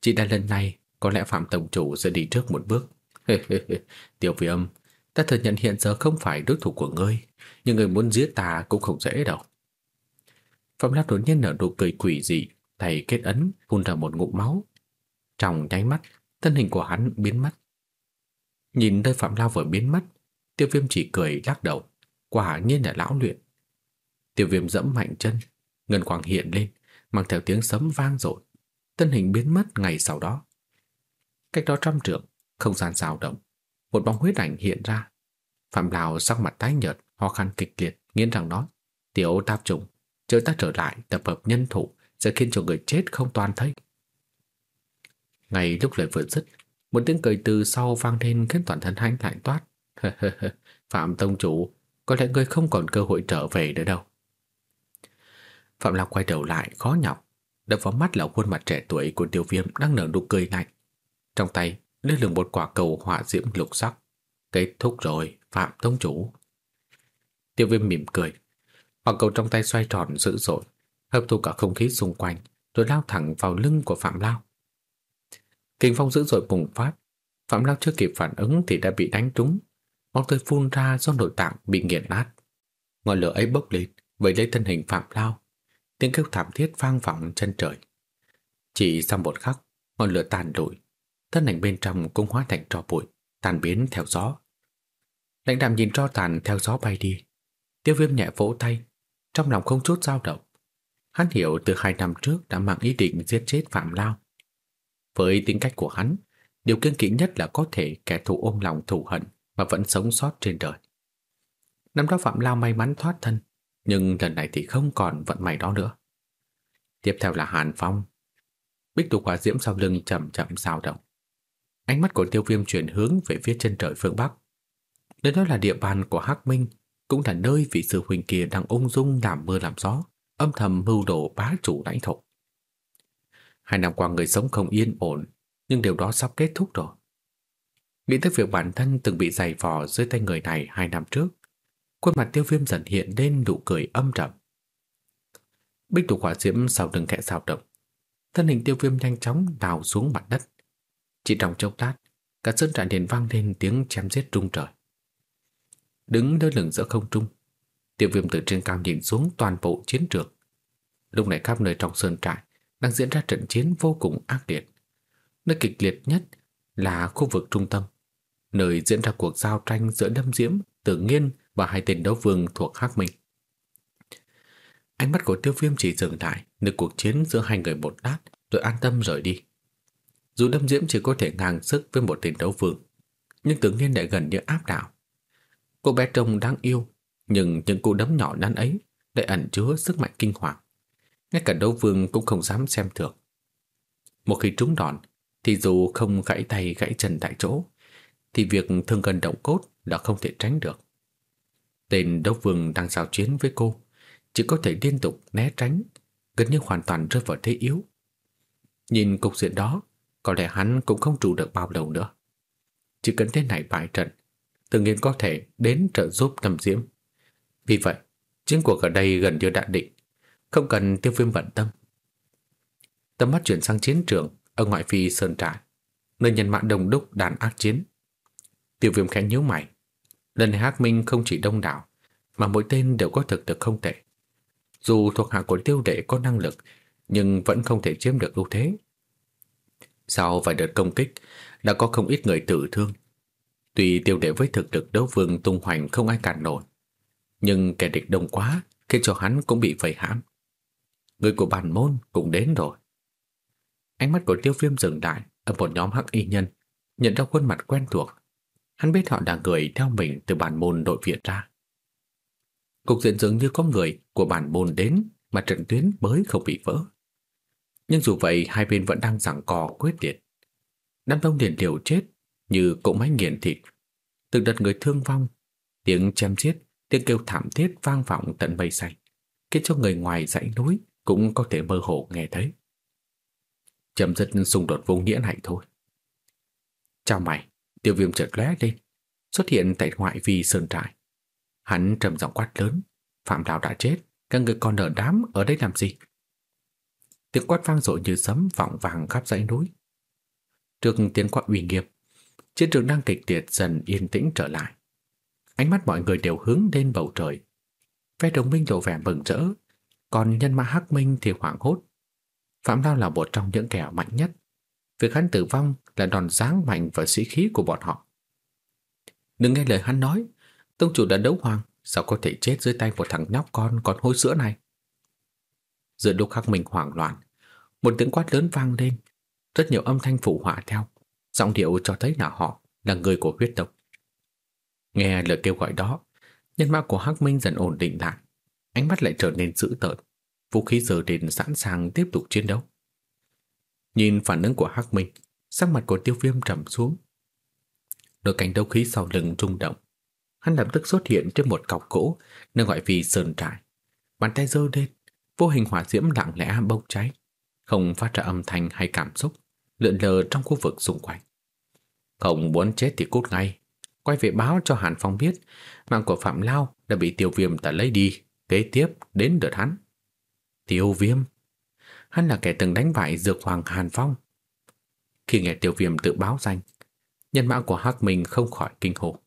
chỉ đã lần này có lẽ Phạm Tổng Chủ sẽ đi trước một bước. Tiểu Viêm, ta thừa nhận hiện giờ không phải đối thủ của ngươi, nhưng người muốn giết ta cũng không dễ đâu. Phạm Lạp đột nhiên nở nụ cười quỷ dị, tay kết ấn phun ra một ngụm máu. Trong nháy mắt, thân hình của hắn biến mất. Nhìn nơi Phạm Lao vừa biến mất, Tiêu Viêm chỉ cười lắc đầu, quả nhiên là lão luyện. Tiểu Viêm dẫm mạnh chân, ngân quang hiện lên, mang theo tiếng sấm vang dội, thân hình biến mất ngày sau đó. Cách đó trăm trượng, không gian dao động, một bóng huyết ảnh hiện ra. Phạm Lào sắc mặt tái nhợt, ho khan kịch liệt, nghiến rằng nói: "Tiểu tạp trùng, chờ ta trở lại tập hợp nhân thủ sẽ khiến cho người chết không toàn thấy." Ngay lúc lời vừa dứt, một tiếng cười từ sau vang lên khiến toàn thân hắn lạnh toát. Phạm tông chủ, có lẽ ngươi không còn cơ hội trở về nữa đâu. Phạm Lạc quay đầu lại khó nhọc, đập vào mắt là khuôn mặt trẻ tuổi của Tiêu Viêm đang nở nụ cười lạnh. Trong tay lơ lửng một quả cầu hỏa diễm lục sắc. Kết thúc rồi, Phạm Tông Chủ. Tiêu viêm mỉm cười. Quả cầu trong tay xoay tròn dữ dội, hấp thu cả không khí xung quanh, rồi lao thẳng vào lưng của Phạm Lao. Kinh phong dữ dội bùng phát. Phạm Lao chưa kịp phản ứng thì đã bị đánh trúng. Máu tươi phun ra do nội tạng bị nghiền nát. Ngọn lửa ấy bốc lên, vây lấy thân hình Phạm Lao. Tiếng kêu thảm thiết vang vọng chân trời. Chỉ sau một khắc, ngọn lửa tàn lụi, thân ảnh bên trong cũng hóa thành tro bụi, tan biến theo gió. Lãnh đạm nhìn tro tàn theo gió bay đi. Tiêu viêm nhẹ vỗ tay, trong lòng không chút dao động. Hắn hiểu từ hai năm trước đã mang ý định giết chết Phạm Lao. Với tính cách của hắn, điều kiên kỵ nhất là có thể kẻ thù ôm lòng thù hận mà vẫn sống sót trên đời. Năm đó Phạm Lao may mắn thoát thân, nhưng lần này thì không còn vận may đó nữa. Tiếp theo là Hàn Phong. Bích tụ hỏa diễm sau lưng chậm chậm dao động. Ánh mắt của tiêu viêm chuyển hướng về phía chân trời phương Bắc. Đến đó là địa bàn của Hắc Minh, cũng là nơi vị sư huynh kia đang ung dung làm mưa làm gió, âm thầm mưu đồ bá chủ lãnh thổ. Hai năm qua người sống không yên ổn, nhưng điều đó sắp kết thúc rồi. Nghĩ tới việc bản thân từng bị giày vò dưới tay người này hai năm trước, khuôn mặt tiêu viêm dần hiện lên nụ cười âm trầm. Bích tụ hỏa diễm sau đường kẽ xào động, thân hình tiêu viêm nhanh chóng đào xuống mặt đất. Chỉ trong chốc lát, cả sơn trại liền vang lên tiếng chém giết trung trời. Đứng lơ lửng giữa không trung, Tiêu Viêm từ trên cao nhìn xuống toàn bộ chiến trường. Lúc này khắp nơi trong sơn trại đang diễn ra trận chiến vô cùng ác liệt. Nơi kịch liệt nhất là khu vực trung tâm, nơi diễn ra cuộc giao tranh giữa Lâm Diễm, Tử Nghiên và hai tên đấu vương thuộc Hắc Minh. Ánh mắt của Tiêu Viêm chỉ dừng lại nơi cuộc chiến giữa hai người một lát rồi an tâm rời đi. Dù Lâm Diễm chỉ có thể ngang sức với một tên đấu vương, nhưng Tử nhiên lại gần như áp đảo. Cô bé trông đáng yêu, nhưng những cú đấm nhỏ nắn ấy lại ẩn chứa sức mạnh kinh hoàng. Ngay cả đấu vương cũng không dám xem thường. Một khi trúng đòn, thì dù không gãy tay gãy chân tại chỗ, thì việc thương gần động cốt là không thể tránh được. Tên đốc vương đang giao chiến với cô, chỉ có thể liên tục né tránh, gần như hoàn toàn rơi vào thế yếu. Nhìn cục diện đó, có lẽ hắn cũng không trụ được bao lâu nữa. Chỉ cần thế này bại trận, tự nhiên có thể đến trợ giúp Lâm Diễm. Vì vậy, chiến cuộc ở đây gần như đã định, không cần tiêu viêm bận tâm. Tầm mắt chuyển sang chiến trường ở ngoại phi Sơn Trại, nơi nhân mạng đồng đúc đàn ác chiến. Tiêu viêm khẽ nhíu mày. Lần này Hắc Minh không chỉ đông đảo, mà mỗi tên đều có thực lực không tệ. Dù thuộc hạ của tiêu đệ có năng lực, nhưng vẫn không thể chiếm được ưu thế. Sau vài đợt công kích, đã có không ít người tử thương. Tuy tiêu đệ với thực lực đấu vương tung hoành không ai cản nổi, nhưng kẻ địch đông quá khiến cho hắn cũng bị vây hãm. Người của bản môn cũng đến rồi. Ánh mắt của tiêu viêm dừng lại ở một nhóm hắc y nhân, nhận ra khuôn mặt quen thuộc. Hắn biết họ đang gửi theo mình từ bản môn đội viện ra. Cục diện dường như có người của bản môn đến mà trận tuyến mới không bị vỡ. Nhưng dù vậy hai bên vẫn đang giằng cò quyết liệt. Đám đông liền liều chết như cỗ máy nghiền thịt. Từng đợt người thương vong, tiếng chém giết, tiếng kêu thảm thiết vang vọng tận mây xanh, khiến cho người ngoài dãy núi cũng có thể mơ hồ nghe thấy. Chấm dứt xung đột vô nghĩa này thôi. Chào mày, tiêu viêm chợt lóe lên, xuất hiện tại ngoại vi sơn trại. Hắn trầm giọng quát lớn, Phạm Đào đã chết, các người còn ở đám ở đây làm gì? Tiếng quát vang dội như sấm vọng vàng khắp dãy núi. Trước tiếng quát uy nghiêm, chiến trường đang kịch liệt dần yên tĩnh trở lại. Ánh mắt mọi người đều hướng lên bầu trời. Phe đồng minh lộ vẻ mừng rỡ, còn nhân mã Hắc Minh thì hoảng hốt. Phạm Lao là một trong những kẻ mạnh nhất. Việc hắn tử vong là đòn giáng mạnh vào sĩ khí của bọn họ. Đừng nghe lời hắn nói, tông chủ đã đấu hoàng, sao có thể chết dưới tay một thằng nhóc con còn hôi sữa này? Giữa lúc khắc Minh hoảng loạn, một tiếng quát lớn vang lên, rất nhiều âm thanh phụ họa theo, giọng điệu cho thấy là họ là người của huyết tộc. Nghe lời kêu gọi đó, nhân mã của Hắc Minh dần ổn định lại, ánh mắt lại trở nên dữ tợn, vũ khí giờ đến sẵn sàng tiếp tục chiến đấu. Nhìn phản ứng của Hắc Minh, sắc mặt của Tiêu Viêm trầm xuống. Đôi cánh đấu khí sau lưng rung động, hắn lập tức xuất hiện trên một cọc gỗ nơi gọi vì sơn trại. Bàn tay giơ lên, vô hình hỏa diễm lặng lẽ bốc cháy, không phát ra âm thanh hay cảm xúc, lượn lờ trong khu vực xung quanh. Không muốn chết thì cút ngay, quay về báo cho Hàn Phong biết mạng của Phạm Lao đã bị tiêu viêm ta lấy đi, kế tiếp đến đợt hắn. Tiêu viêm? Hắn là kẻ từng đánh bại dược hoàng Hàn Phong. Khi nghe tiêu viêm tự báo danh, nhân mã của Hắc Minh không khỏi kinh hồ.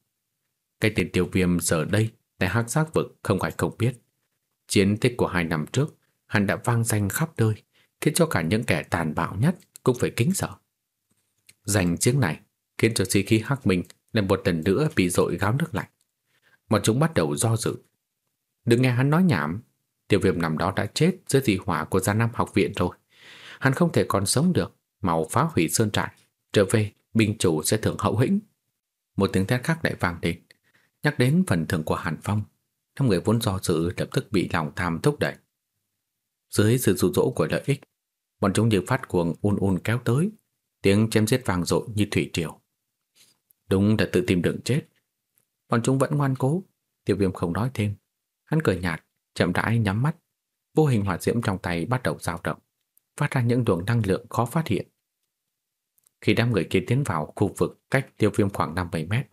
Cái tên tiêu viêm giờ đây tại Hắc Giác Vực không phải không biết. Chiến tích của hai năm trước, hắn đã vang danh khắp nơi, khiến cho cả những kẻ tàn bạo nhất cũng phải kính sợ. giành chiến này khiến cho sĩ khí Hắc Minh lại một lần nữa bị dội gáo nước lạnh. Bọn chúng bắt đầu do dự. Đừng nghe hắn nói nhảm, tiêu viêm nằm đó đã chết dưới dị hỏa của gia nam học viện rồi. Hắn không thể còn sống được, màu phá hủy sơn trại. Trở về, binh chủ sẽ thưởng hậu hĩnh. Một tiếng thét khác lại vang lên, nhắc đến phần thưởng của Hàn Phong. Năm người vốn do dự lập tức bị lòng tham thúc đẩy. Dưới sự dụ dỗ của lợi ích, bọn chúng như phát cuồng un un kéo tới, tiếng chém giết vang dội như thủy triều. Đúng là tự tìm đường chết. Bọn chúng vẫn ngoan cố, tiêu viêm không nói thêm. Hắn cười nhạt, chậm rãi nhắm mắt. Vô hình hỏa diễm trong tay bắt đầu dao động, phát ra những luồng năng lượng khó phát hiện. Khi đám người kia tiến vào khu vực cách tiêu viêm khoảng 5-7 mét,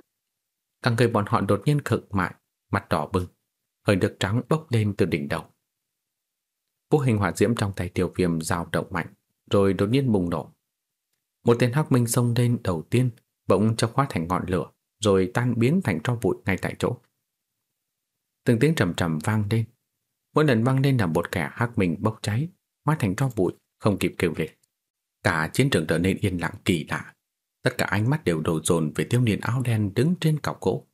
cả người bọn họ đột nhiên khực mại, mặt đỏ bừng, hơi nước trắng bốc lên từ đỉnh đầu. Vũ hình hỏa diễm trong tay tiêu viêm dao động mạnh, rồi đột nhiên bùng nổ. Một tên hắc minh xông lên đầu tiên bỗng cho hóa thành ngọn lửa, rồi tan biến thành tro bụi ngay tại chỗ. Từng tiếng trầm trầm vang lên. Mỗi lần vang lên là một kẻ hắc minh bốc cháy, hóa thành tro bụi, không kịp kêu lên. Cả chiến trường trở nên yên lặng kỳ lạ. Tất cả ánh mắt đều đổ dồn về tiêu niên áo đen đứng trên cọc gỗ.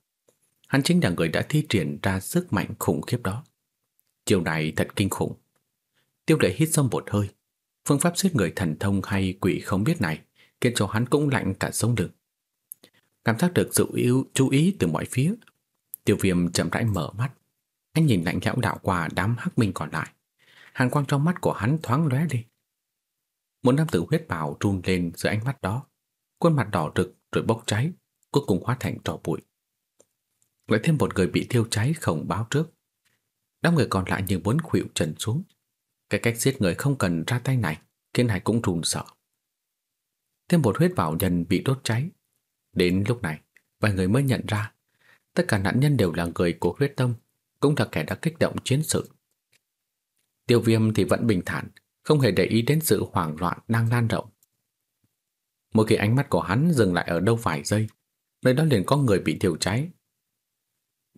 Hắn chính là người đã thi triển ra sức mạnh khủng khiếp đó. Chiều này thật kinh khủng. Tiêu lệ hít sâu một hơi. Phương pháp giết người thần thông hay quỷ không biết này, khiến cho hắn cũng lạnh cả sống lưng. Cảm giác được sự yêu chú ý từ mọi phía. Tiêu viêm chậm rãi mở mắt. Anh nhìn lạnh lẽo đạo qua đám hắc minh còn lại. hàng quang trong mắt của hắn thoáng lóe đi. Một nam tử huyết bào run lên dưới ánh mắt đó. Khuôn mặt đỏ rực rồi bốc cháy, cuối cùng hóa thành trò bụi. Lại thêm một người bị thiêu cháy không báo trước. Đám người còn lại như muốn khuỵu trần xuống. Cái cách giết người không cần ra tay này khiến Hải cũng run sợ. thêm một huyết bảo nhân bị đốt cháy. Đến lúc này, vài người mới nhận ra tất cả nạn nhân đều là người của huyết tông, cũng là kẻ đã kích động chiến sự. Tiêu viêm thì vẫn bình thản, không hề để ý đến sự hoảng loạn đang lan rộng. Mỗi khi ánh mắt của hắn dừng lại ở đâu vài giây, nơi đó liền có người bị thiêu cháy.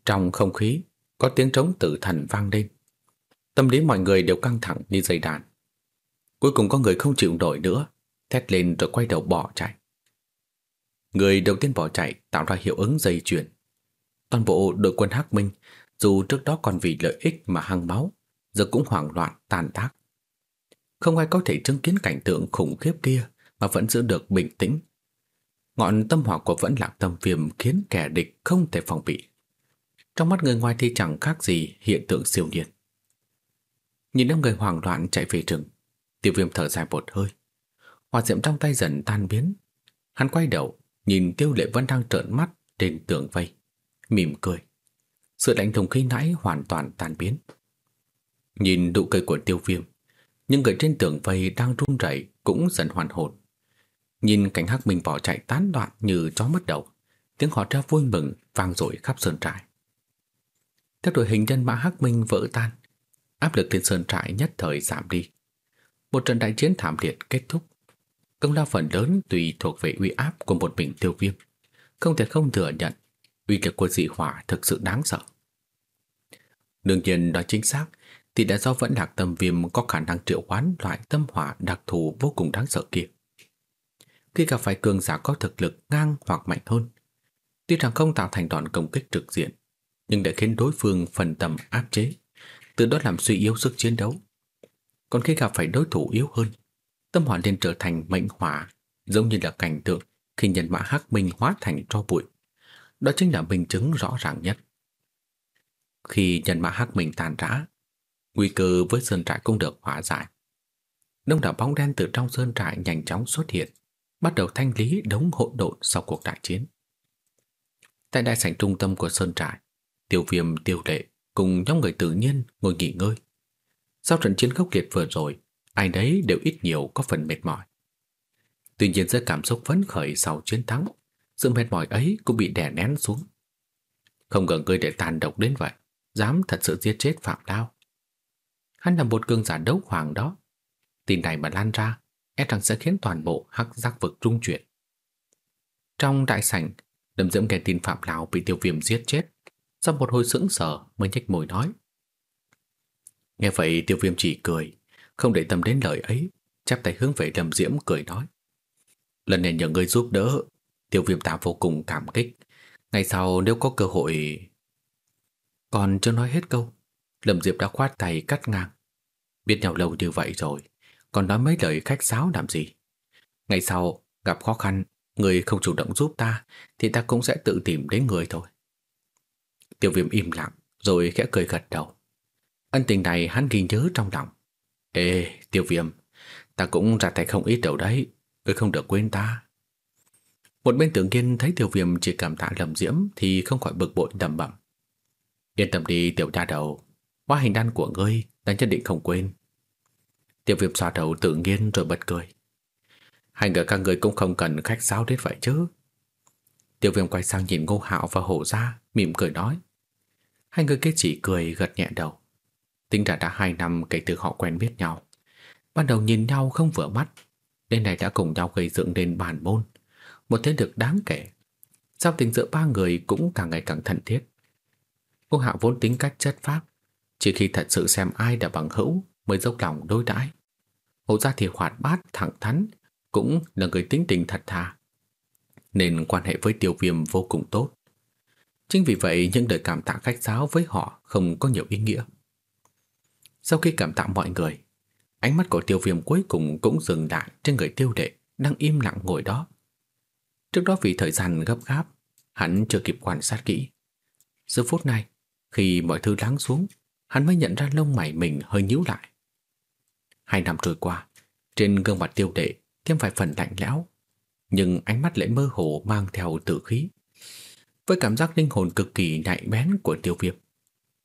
Trong không khí, có tiếng trống tử thần vang lên. Tâm lý mọi người đều căng thẳng như dây đàn. Cuối cùng có người không chịu nổi nữa, thét lên rồi quay đầu bỏ chạy. Người đầu tiên bỏ chạy tạo ra hiệu ứng dây chuyền. Toàn bộ đội quân Hắc Minh, dù trước đó còn vì lợi ích mà hăng máu, giờ cũng hoảng loạn tàn tác. Không ai có thể chứng kiến cảnh tượng khủng khiếp kia mà vẫn giữ được bình tĩnh. Ngọn tâm hỏa của vẫn lạc tâm viêm khiến kẻ địch không thể phòng bị. Trong mắt người ngoài thì chẳng khác gì hiện tượng siêu nhiên. Nhìn đám người hoảng loạn chạy về rừng, tiêu viêm thở dài một hơi. Hỏa diệm trong tay dần tan biến. Hắn quay đầu, nhìn tiêu lệ vẫn đang trợn mắt trên tường vây. Mỉm cười. Sự lạnh thùng khi nãy hoàn toàn tan biến. Nhìn nụ cười của tiêu viêm, những người trên tường vây đang run rẩy cũng dần hoàn hồn. Nhìn cảnh hắc minh bỏ chạy tán loạn như chó mất đầu, tiếng họ ra vui mừng vang dội khắp sơn trại. Theo đội hình nhân mã hắc minh vỡ tan, áp lực trên sơn trại nhất thời giảm đi. Một trận đại chiến thảm liệt kết thúc. Công lao phần lớn tùy thuộc về uy áp của một mình tiêu viêm. Không thể không thừa nhận, uy lực của dị hỏa thực sự đáng sợ. Đương nhiên đó chính xác thì đã do vẫn lạc tâm viêm có khả năng triệu hoán loại tâm hỏa đặc thù vô cùng đáng sợ kia. Khi gặp phải cường giả có thực lực ngang hoặc mạnh hơn, tuy rằng không tạo thành đòn công kích trực diện, nhưng đã khiến đối phương phần tầm áp chế, từ đó làm suy yếu sức chiến đấu. Còn khi gặp phải đối thủ yếu hơn, tâm hỏa liền trở thành mệnh hỏa, giống như là cảnh tượng khi nhân mã hắc minh hóa thành tro bụi. Đó chính là minh chứng rõ ràng nhất. Khi nhân mã hắc minh tàn rã, nguy cơ với sơn trại cũng được hóa giải. Đông đảo bóng đen từ trong sơn trại nhanh chóng xuất hiện, bắt đầu thanh lý đống hỗn độn sau cuộc đại chiến. Tại đại sảnh trung tâm của sơn trại, tiêu viêm tiêu lệ cùng nhóm người tự nhiên ngồi nghỉ ngơi. Sau trận chiến khốc liệt vừa rồi, ai đấy đều ít nhiều có phần mệt mỏi. Tuy nhiên giữa cảm xúc phấn khởi sau chiến thắng, sự mệt mỏi ấy cũng bị đè nén xuống. Không ngờ ngươi để tàn độc đến vậy, dám thật sự giết chết Phạm Đao. Hắn là một cường giả đấu hoàng đó. Tin này mà lan ra, e rằng sẽ khiến toàn bộ hắc giác vực rung chuyển. Trong đại sảnh, Lâm Diễm nghe tin Phạm Lão bị tiêu viêm giết chết. Sau một hồi sững sờ mới nhếch môi nói. Nghe vậy tiêu viêm chỉ cười, không để tâm đến lời ấy, chắp tay hướng về Lâm Diễm cười nói. Lần này nhờ người giúp đỡ, tiêu viêm ta vô cùng cảm kích. Ngày sau nếu có cơ hội... Còn chưa nói hết câu, Lâm Diệp đã khoát tay cắt ngang. Biết nhau lâu như vậy rồi, còn nói mấy lời khách sáo làm gì? Ngày sau, gặp khó khăn, người không chủ động giúp ta, thì ta cũng sẽ tự tìm đến người thôi. Tiểu viêm im lặng, rồi khẽ cười gật đầu. Ân tình này hắn ghi nhớ trong lòng. Ê, tiêu viêm, ta cũng ra tay không ít đâu đấy, ngươi không được quên ta. Một bên tưởng kiên thấy Tiểu viêm chỉ cảm tạ lầm diễm thì không khỏi bực bội đầm bẩm. Yên tâm đi tiểu đa đầu, Hóa hình đan của ngươi Ta nhất định không quên. Tiểu viêm xoa đầu tự nhiên rồi bật cười. Hai người các người cũng không cần khách sáo đến vậy chứ. Tiểu viêm quay sang nhìn ngô hạo và hổ ra Mỉm cười nói. Hai người kia chỉ cười gật nhẹ đầu. Tính ra đã hai năm kể từ họ quen biết nhau. Ban đầu nhìn nhau không vừa mắt. Đến này đã cùng nhau gây dựng nên bản môn. Một thế lực đáng kể. Giao tình giữa ba người cũng càng ngày càng thân thiết. Ngô hạo vốn tính cách chất phác chỉ khi thật sự xem ai đã bằng hữu mới dốc lòng đối đãi. Hồ gia thì hoạt bát, thẳng thắn, cũng là người tính tình thật thà. Nên quan hệ với tiêu viêm vô cùng tốt. Chính vì vậy những lời cảm tạ khách giáo với họ không có nhiều ý nghĩa. Sau khi cảm tạ mọi người, ánh mắt của tiêu viêm cuối cùng cũng dừng lại trên người tiêu đệ đang im lặng ngồi đó. Trước đó vì thời gian gấp gáp, hắn chưa kịp quan sát kỹ. Giờ phút này, khi mọi thứ lắng xuống, hắn mới nhận ra lông mày mình hơi nhíu lại. Hai năm trôi qua, trên gương mặt tiêu đệ thêm vài phần lạnh lẽo, nhưng ánh mắt lại mơ hồ mang theo tự khí. Với cảm giác linh hồn cực kỳ nhạy bén của tiêu viêm,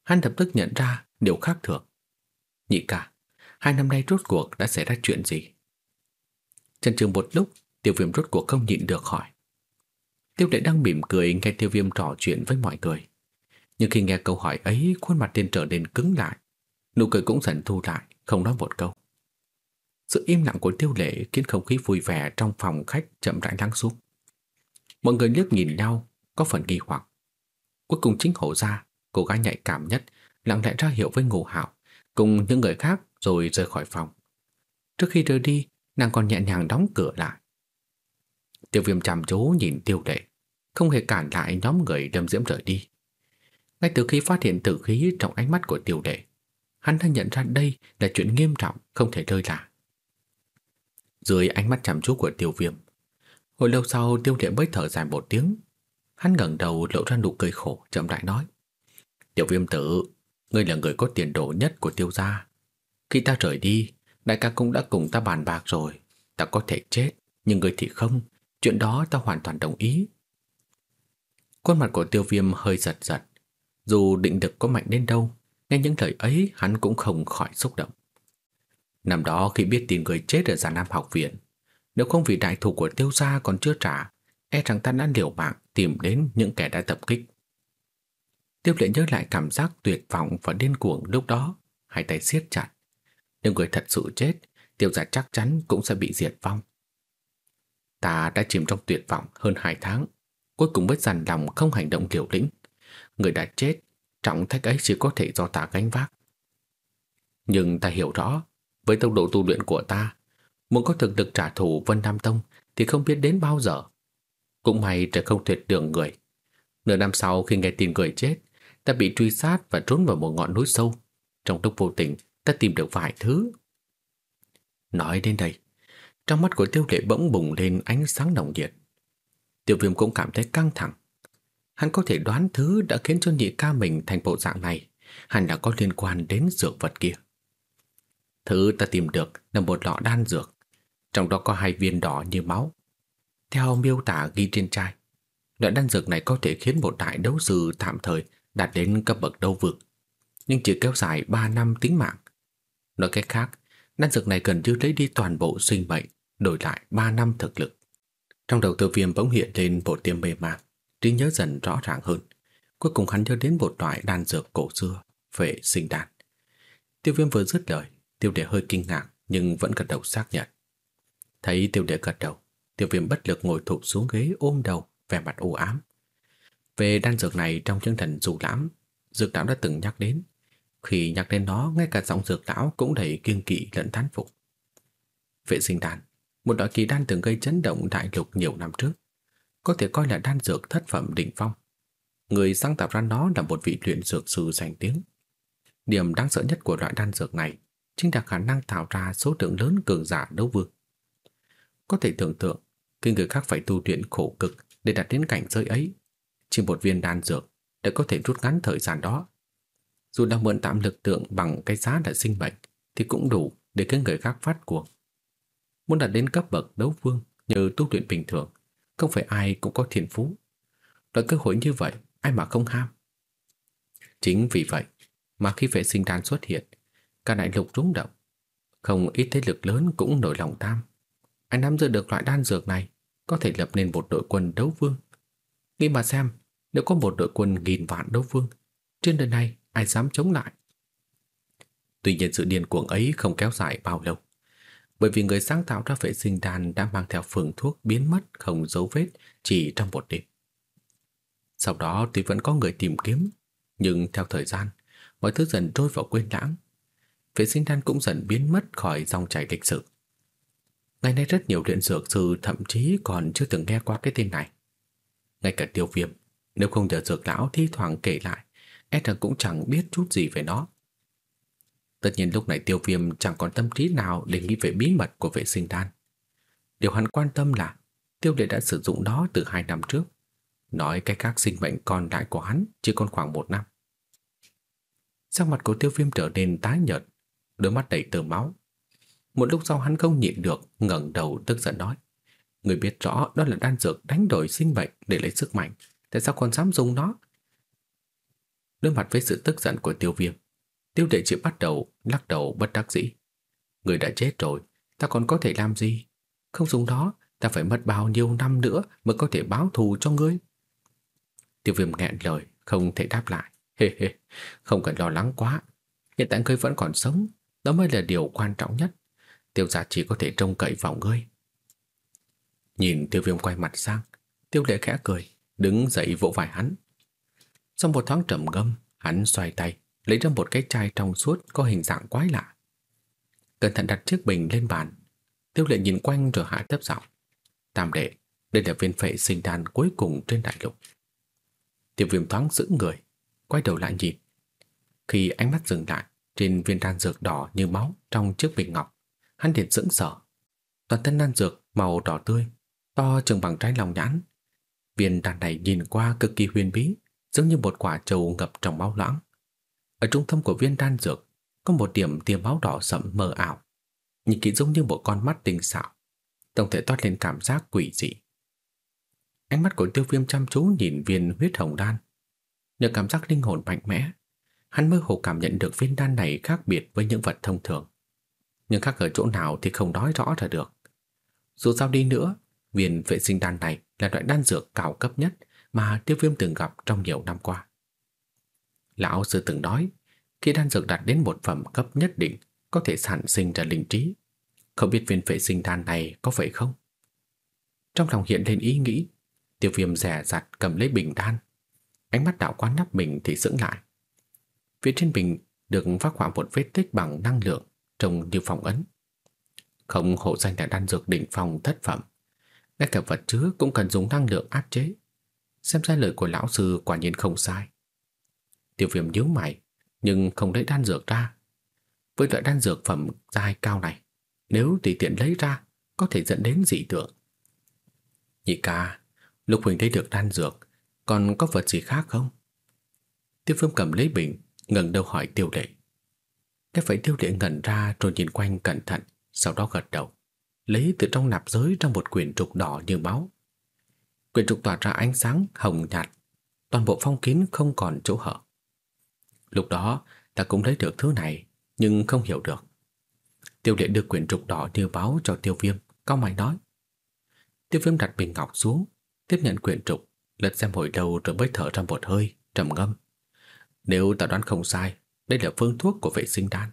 hắn lập tức nhận ra điều khác thường. Nhị cả, hai năm nay rốt cuộc đã xảy ra chuyện gì? Chân trường một lúc, Tiêu viêm rốt cuộc không nhịn được hỏi. Tiêu đệ đang mỉm cười nghe tiêu viêm trò chuyện với mọi người. Nhưng khi nghe câu hỏi ấy, khuôn mặt tiên trở nên cứng lại. Nụ cười cũng dần thu lại, không nói một câu. Sự im lặng của tiêu lệ khiến không khí vui vẻ trong phòng khách chậm rãi lắng xuống. Mọi người liếc nhìn nhau, có phần nghi hoặc. Cuối cùng chính hổ ra, cô gái nhạy cảm nhất, lặng lẽ ra hiệu với ngô hạo, cùng những người khác rồi rời khỏi phòng. Trước khi rời đi, nàng còn nhẹ nhàng đóng cửa lại. Tiêu viêm chăm chú nhìn tiêu lệ, không hề cản lại nhóm người đâm diễm rời đi. Ngay từ khi phát hiện tử khí trong ánh mắt của tiêu đệ, hắn đã nhận ra đây là chuyện nghiêm trọng, không thể rơi lạ. Dưới ánh mắt chăm chú của tiêu viêm, hồi lâu sau tiêu đệ mới thở dài một tiếng. Hắn ngẩng đầu lộ ra nụ cười khổ, chậm rãi nói. Tiểu viêm tử, ngươi là người có tiền đồ nhất của tiêu gia. Khi ta rời đi, đại ca cũng đã cùng ta bàn bạc rồi. Ta có thể chết, nhưng ngươi thì không. Chuyện đó ta hoàn toàn đồng ý. Khuôn mặt của tiêu viêm hơi giật giật. Dù định lực có mạnh đến đâu, nghe những lời ấy hắn cũng không khỏi xúc động. Năm đó khi biết tin người chết ở Già Nam học viện, nếu không vì đại thủ của tiêu gia còn chưa trả, e rằng ta đã liều mạng tìm đến những kẻ đã tập kích. Tiêu lệ nhớ lại cảm giác tuyệt vọng và điên cuồng lúc đó, hai tay siết chặt. Nếu người thật sự chết, tiêu gia chắc chắn cũng sẽ bị diệt vong. Ta đã chìm trong tuyệt vọng hơn hai tháng, cuối cùng mới dằn lòng không hành động liều lĩnh. Người đã chết, trọng thách ấy chỉ có thể do ta gánh vác. Nhưng ta hiểu rõ, với tốc độ tu luyện của ta, muốn có thực lực trả thù Vân Nam Tông thì không biết đến bao giờ. Cũng may trời không tuyệt đường người. Nửa năm sau khi nghe tin người chết, ta bị truy sát và trốn vào một ngọn núi sâu. Trong lúc vô tình, ta tìm được vài thứ. Nói đến đây, trong mắt của tiêu lệ bỗng bùng lên ánh sáng nồng nhiệt. Tiêu viêm cũng cảm thấy căng thẳng. Hắn có thể đoán thứ đã khiến cho nhị ca mình thành bộ dạng này, hẳn là có liên quan đến dược vật kia. Thứ ta tìm được là một lọ đan dược, trong đó có hai viên đỏ như máu. Theo miêu tả ghi trên chai, loại đan dược này có thể khiến một đại đấu sư tạm thời đạt đến cấp bậc đấu vực, nhưng chỉ kéo dài 3 năm tính mạng. Nói cách khác, đan dược này gần như lấy đi toàn bộ sinh mệnh, đổi lại 3 năm thực lực. Trong đầu Tư viêm bỗng hiện lên bộ tiêm mê màng, trí nhớ dần rõ ràng hơn. Cuối cùng hắn nhớ đến một loại đan dược cổ xưa, phệ sinh đan. Tiêu viêm vừa dứt lời, tiêu đệ hơi kinh ngạc nhưng vẫn gật đầu xác nhận. Thấy tiêu đệ gật đầu, tiêu viêm bất lực ngồi thụp xuống ghế ôm đầu, vẻ mặt u ám. Về đan dược này trong chương thần dù lãm, dược lão đã từng nhắc đến. Khi nhắc đến nó, ngay cả giọng dược lão cũng đầy kiêng kỵ lẫn thán phục. Vệ sinh đan, một loại kỳ đan từng gây chấn động đại lục nhiều năm trước, có thể coi là đan dược thất phẩm đỉnh phong. Người sáng tạo ra nó là một vị luyện dược sư danh tiếng. Điểm đáng sợ nhất của loại đan dược này chính là khả năng tạo ra số lượng lớn cường giả đấu vương. Có thể tưởng tượng, khi người khác phải tu luyện khổ cực để đạt đến cảnh giới ấy, chỉ một viên đan dược đã có thể rút ngắn thời gian đó. Dù đang mượn tạm lực tượng bằng cái giá là sinh mệnh thì cũng đủ để khiến người khác phát cuồng. Muốn đạt đến cấp bậc đấu vương nhờ tu luyện bình thường, không phải ai cũng có thiện phú. Loại cơ hội như vậy, ai mà không ham. Chính vì vậy mà khi vệ sinh đan xuất hiện, cả đại lục rung động. Không ít thế lực lớn cũng nổi lòng tham. Anh nắm giữ được loại đan dược này, có thể lập nên một đội quân đấu vương. Nghĩ mà xem, nếu có một đội quân nghìn vạn đấu vương, trên đời này ai dám chống lại? Tuy nhiên sự điên cuồng ấy không kéo dài bao lâu. Bởi vì người sáng tạo ra vệ sinh đàn đã mang theo phương thuốc biến mất không dấu vết chỉ trong một đêm. Sau đó tuy vẫn có người tìm kiếm, nhưng theo thời gian, mọi thứ dần trôi vào quên lãng. Vệ sinh đan cũng dần biến mất khỏi dòng chảy lịch sử. Ngày nay rất nhiều luyện dược sư thậm chí còn chưa từng nghe qua cái tên này. Ngay cả tiêu viêm, nếu không nhờ dược lão thi thoảng kể lại, e rằng cũng chẳng biết chút gì về nó. Tất nhiên lúc này tiêu viêm chẳng còn tâm trí nào để nghĩ về bí mật của vệ sinh đan. Điều hắn quan tâm là tiêu lệ đã sử dụng nó từ hai năm trước. Nói cái các sinh mệnh còn lại của hắn chỉ còn khoảng một năm. Sắc mặt của tiêu viêm trở nên tái nhợt, đôi mắt đầy tơ máu. Một lúc sau hắn không nhịn được, ngẩng đầu tức giận nói. Người biết rõ đó là đan dược đánh đổi sinh mệnh để lấy sức mạnh. Tại sao còn dám dùng nó? Đối mặt với sự tức giận của tiêu viêm, tiêu đệ chỉ bắt đầu lắc đầu bất đắc dĩ. Người đã chết rồi, ta còn có thể làm gì? Không dùng đó, Ta phải mất bao nhiêu năm nữa mới có thể báo thù cho ngươi? Tiêu viêm nghẹn lời Không thể đáp lại. Hê hê Không cần lo lắng quá. Hiện tại ngươi vẫn còn sống Đó mới là điều quan trọng nhất. Tiêu gia chỉ có thể trông cậy vào ngươi. Nhìn tiêu viêm quay mặt sang Tiêu lệ khẽ cười Đứng dậy vỗ vai hắn. Sau một thoáng trầm ngâm Hắn xoay tay Lấy ra một cái chai trong suốt Có hình dạng quái lạ. Cẩn thận đặt chiếc bình lên bàn. Tiêu lệ nhìn quanh rồi hạ thấp giọng. Tam đệ, Đây là viên phệ sinh đan cuối cùng trên đại lục. Tiêu viêm thoáng giữ người, Quay đầu lại nhìn. Khi ánh mắt dừng lại Trên viên đan dược đỏ như máu Trong chiếc bình ngọc, Hắn liền sững sờ. Toàn thân đan dược màu đỏ tươi, To chừng bằng trái lòng nhãn. Viên đan này nhìn qua cực kỳ huyền bí, Giống như một quả trầu ngập trong máu loãng. Ở trung tâm của viên đan dược, Có một điểm tia máu đỏ sẫm mờ ảo. Nhìn kỹ giống như một con mắt tinh xảo. Tổng thể toát lên cảm giác quỷ dị. Ánh mắt của tiêu viêm chăm chú nhìn viên huyết hồng đan. Nhờ cảm giác linh hồn mạnh mẽ, Hắn mơ hồ cảm nhận được viên đan này khác biệt với những vật thông thường. Nhưng khác ở chỗ nào thì không nói rõ ra được. Dù sao đi nữa, Viên vệ sinh đan này là loại đan dược cao cấp nhất mà tiêu viêm từng gặp trong nhiều năm qua. Lão sư từng nói, khi đan dược đạt đến một phẩm cấp nhất định có thể sản sinh ra linh trí. Không biết viên vệ sinh đan này có vậy không? Trong lòng hiện lên ý nghĩ, tiêu viêm rẻ rặt cầm lấy bình đan. Ánh mắt đạo quan nắp bình thì sững lại. Phía trên bình được phát họa một vết tích bằng năng lượng trông như phòng ấn. Không hộ danh là đan dược đỉnh phòng thất phẩm. Ngay cả vật chứa cũng cần dùng năng lượng áp chế. Xem ra lời của lão sư quả nhiên không sai. Tiêu viêm nhíu mày, nhưng không lấy đan dược ra. Với loại đan dược phẩm dài cao này, nếu tùy tiện lấy ra, có thể dẫn đến dị tượng. Nhị ca, Lục Huỳnh thấy được đan dược, còn có vật gì khác không? Tiêu viêm cầm lấy bình, ngẩng đầu hỏi tiêu lệ. Cái phải tiêu lệ ngẩn ra rồi nhìn quanh cẩn thận, sau đó gật đầu lấy từ trong nạp giới trong một quyển trục đỏ như máu. Quyển trục tỏa ra ánh sáng hồng nhạt, toàn bộ phong kín không còn chỗ hở. Lúc đó, ta cũng lấy được thứ này, nhưng không hiểu được. Tiêu lệ đưa quyển trục đỏ như báo cho tiêu viêm, cao mày nói. Tiêu viêm đặt bình ngọc xuống, tiếp nhận quyển trục, lật xem hồi đầu rồi mới thở ra một hơi, trầm ngâm. Nếu ta đoán không sai, đây là phương thuốc của vệ sinh đan.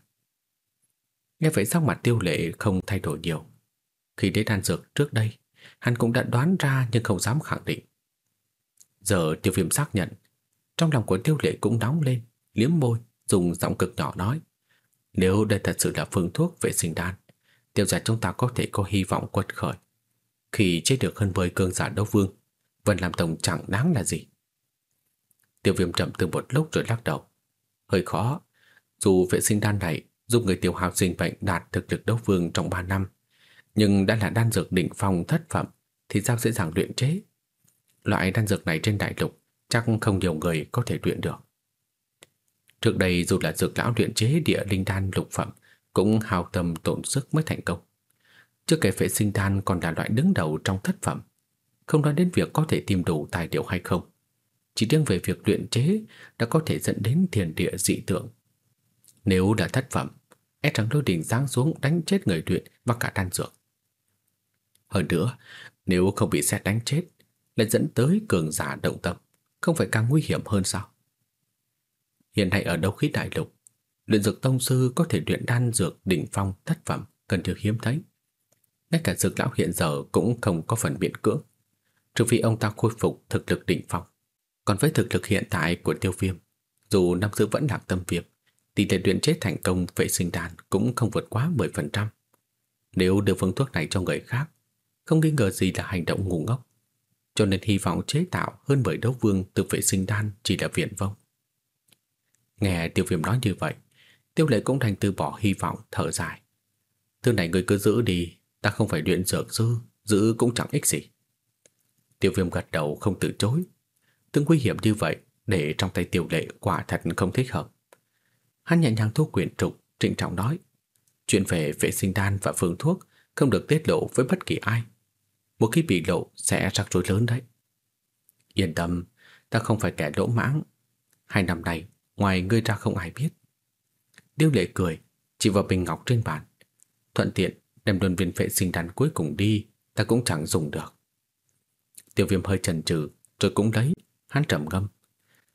Nghe vậy sắc mặt tiêu lệ không thay đổi nhiều. Khi đến đan dược trước đây, hắn cũng đã đoán ra nhưng không dám khẳng định. Giờ tiêu viêm xác nhận, trong lòng của tiêu lệ cũng nóng lên, liếm môi, dùng giọng cực nhỏ nói. Nếu đây thật sự là phương thuốc vệ sinh đan, tiêu giả chúng ta có thể có hy vọng quật khởi. Khi chế được hơn với cương giả đấu vương, Vân làm tổng chẳng đáng là gì. Tiêu viêm chậm từ một lúc rồi lắc đầu. Hơi khó, dù vệ sinh đan này giúp người tiêu hao sinh bệnh đạt thực lực đấu vương trong 3 năm nhưng đã là đan dược đỉnh phong thất phẩm thì sao dễ dàng luyện chế? Loại đan dược này trên đại lục chắc không nhiều người có thể luyện được. Trước đây dù là dược lão luyện chế địa linh đan lục phẩm cũng hào tâm tổn sức mới thành công. Chưa kể phệ sinh đan còn là loại đứng đầu trong thất phẩm. Không nói đến việc có thể tìm đủ tài liệu hay không. Chỉ riêng về việc luyện chế đã có thể dẫn đến thiền địa dị tượng. Nếu đã thất phẩm, e rằng lôi đình giáng xuống đánh chết người luyện và cả đan dược. Hơn nữa, nếu không bị xét đánh chết, lại dẫn tới cường giả động tâm, không phải càng nguy hiểm hơn sao? Hiện nay ở đâu khí đại lục, luyện dược tông sư có thể luyện đan dược đỉnh phong thất phẩm cần được hiếm thấy. Ngay cả dược lão hiện giờ cũng không có phần biện cưỡng, trừ phi ông ta khôi phục thực lực đỉnh phong. Còn với thực lực hiện tại của tiêu viêm, dù năm xưa vẫn lạc tâm viêm, tỷ lệ luyện chế thành công vệ sinh đan cũng không vượt quá 10%. Nếu đưa phương thuốc này cho người khác, không nghi ngờ gì là hành động ngu ngốc. Cho nên hy vọng chế tạo hơn 10 đấu vương từ vệ sinh đan chỉ là viển vông. Nghe tiêu viêm nói như vậy, tiêu lệ cũng thành từ bỏ hy vọng thở dài. Thứ này người cứ giữ đi, ta không phải luyện dược sư, giữ cũng chẳng ích gì. Tiêu viêm gật đầu không từ chối. Tương nguy hiểm như vậy, để trong tay tiêu lệ quả thật không thích hợp. Hắn nhẹ nhàng thu quyển trục, trịnh trọng nói. Chuyện về vệ sinh đan và phương thuốc không được tiết lộ với bất kỳ ai. Một khi bị lộ sẽ rắc rối lớn đấy. Yên tâm, ta không phải kẻ lỗ mãng. Hai năm nay ngoài ngươi ra không ai biết. Điêu lệ cười, chỉ vào bình ngọc trên bàn. Thuận tiện đem đơn viên vệ sinh đan cuối cùng đi, ta cũng chẳng dùng được. Tiêu viêm hơi chần chừ rồi cũng lấy, hắn trầm ngâm.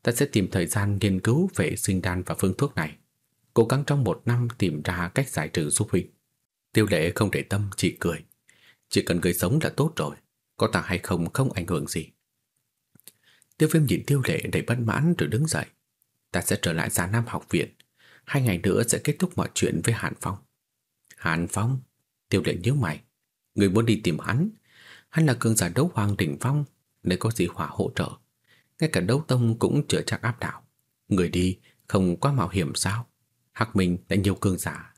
Ta sẽ tìm thời gian nghiên cứu về sinh đan và phương thuốc này. Cố gắng trong một năm tìm ra cách giải trừ giúp Huynh. Tiêu lệ không để tâm, chỉ cười. Chỉ cần người sống là tốt rồi, có ta hay không không ảnh hưởng gì. Tiêu viêm nhìn tiêu lệ đầy bất mãn rồi đứng dậy. Ta sẽ trở lại Già Nam học viện. Hai ngày nữa sẽ kết thúc mọi chuyện với Hàn Phong. Hàn Phong? Tiêu lệ nhíu mày. Người muốn đi tìm hắn. Hắn là cường giả đấu hoàng đỉnh phong, nơi có gì hỏa hỗ trợ. Ngay cả đấu tông cũng chưa chắc áp đảo. Người đi không quá mạo hiểm sao? Hắc Minh đã nhiều cường giả.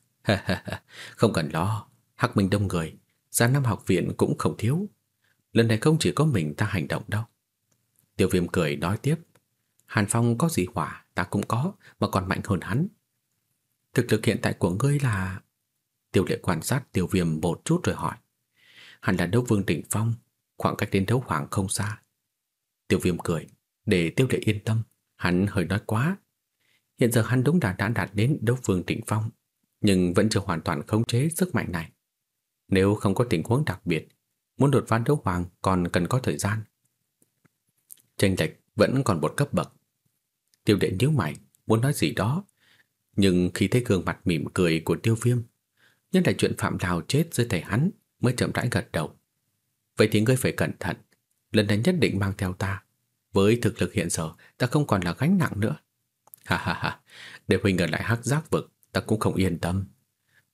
không cần lo, Hắc Minh đông người, Già Nam học viện cũng không thiếu. Lần này không chỉ có mình ta hành động đâu. Tiêu viêm cười nói tiếp. Hàn Phong có gì hỏa, ta cũng có, mà còn mạnh hơn hắn. Thực lực hiện tại của ngươi là... Tiêu lệ quan sát tiêu viêm một chút rồi hỏi. Hắn là đấu vương đỉnh phong, khoảng cách đến đấu hoàng không xa. Tiêu viêm cười, để tiêu lệ yên tâm, hắn hơi nói quá. Hiện giờ hắn đúng đã đã đạt đến đấu vương đỉnh phong, nhưng vẫn chưa hoàn toàn khống chế sức mạnh này. Nếu không có tình huống đặc biệt, muốn đột phá đấu hoàng còn cần có thời gian. Tranh lệch vẫn còn một cấp bậc. Tiêu đệ nhíu mày, muốn nói gì đó, nhưng khi thấy gương mặt mỉm cười của tiêu viêm, nhất là chuyện Phạm Đào chết dưới tay hắn, mới chậm rãi gật đầu. Vậy thì ngươi phải cẩn thận, lần này nhất định mang theo ta. Với thực lực hiện giờ, ta không còn là gánh nặng nữa. Ha ha ha, để Huynh ở lại hắc giác vực, ta cũng không yên tâm.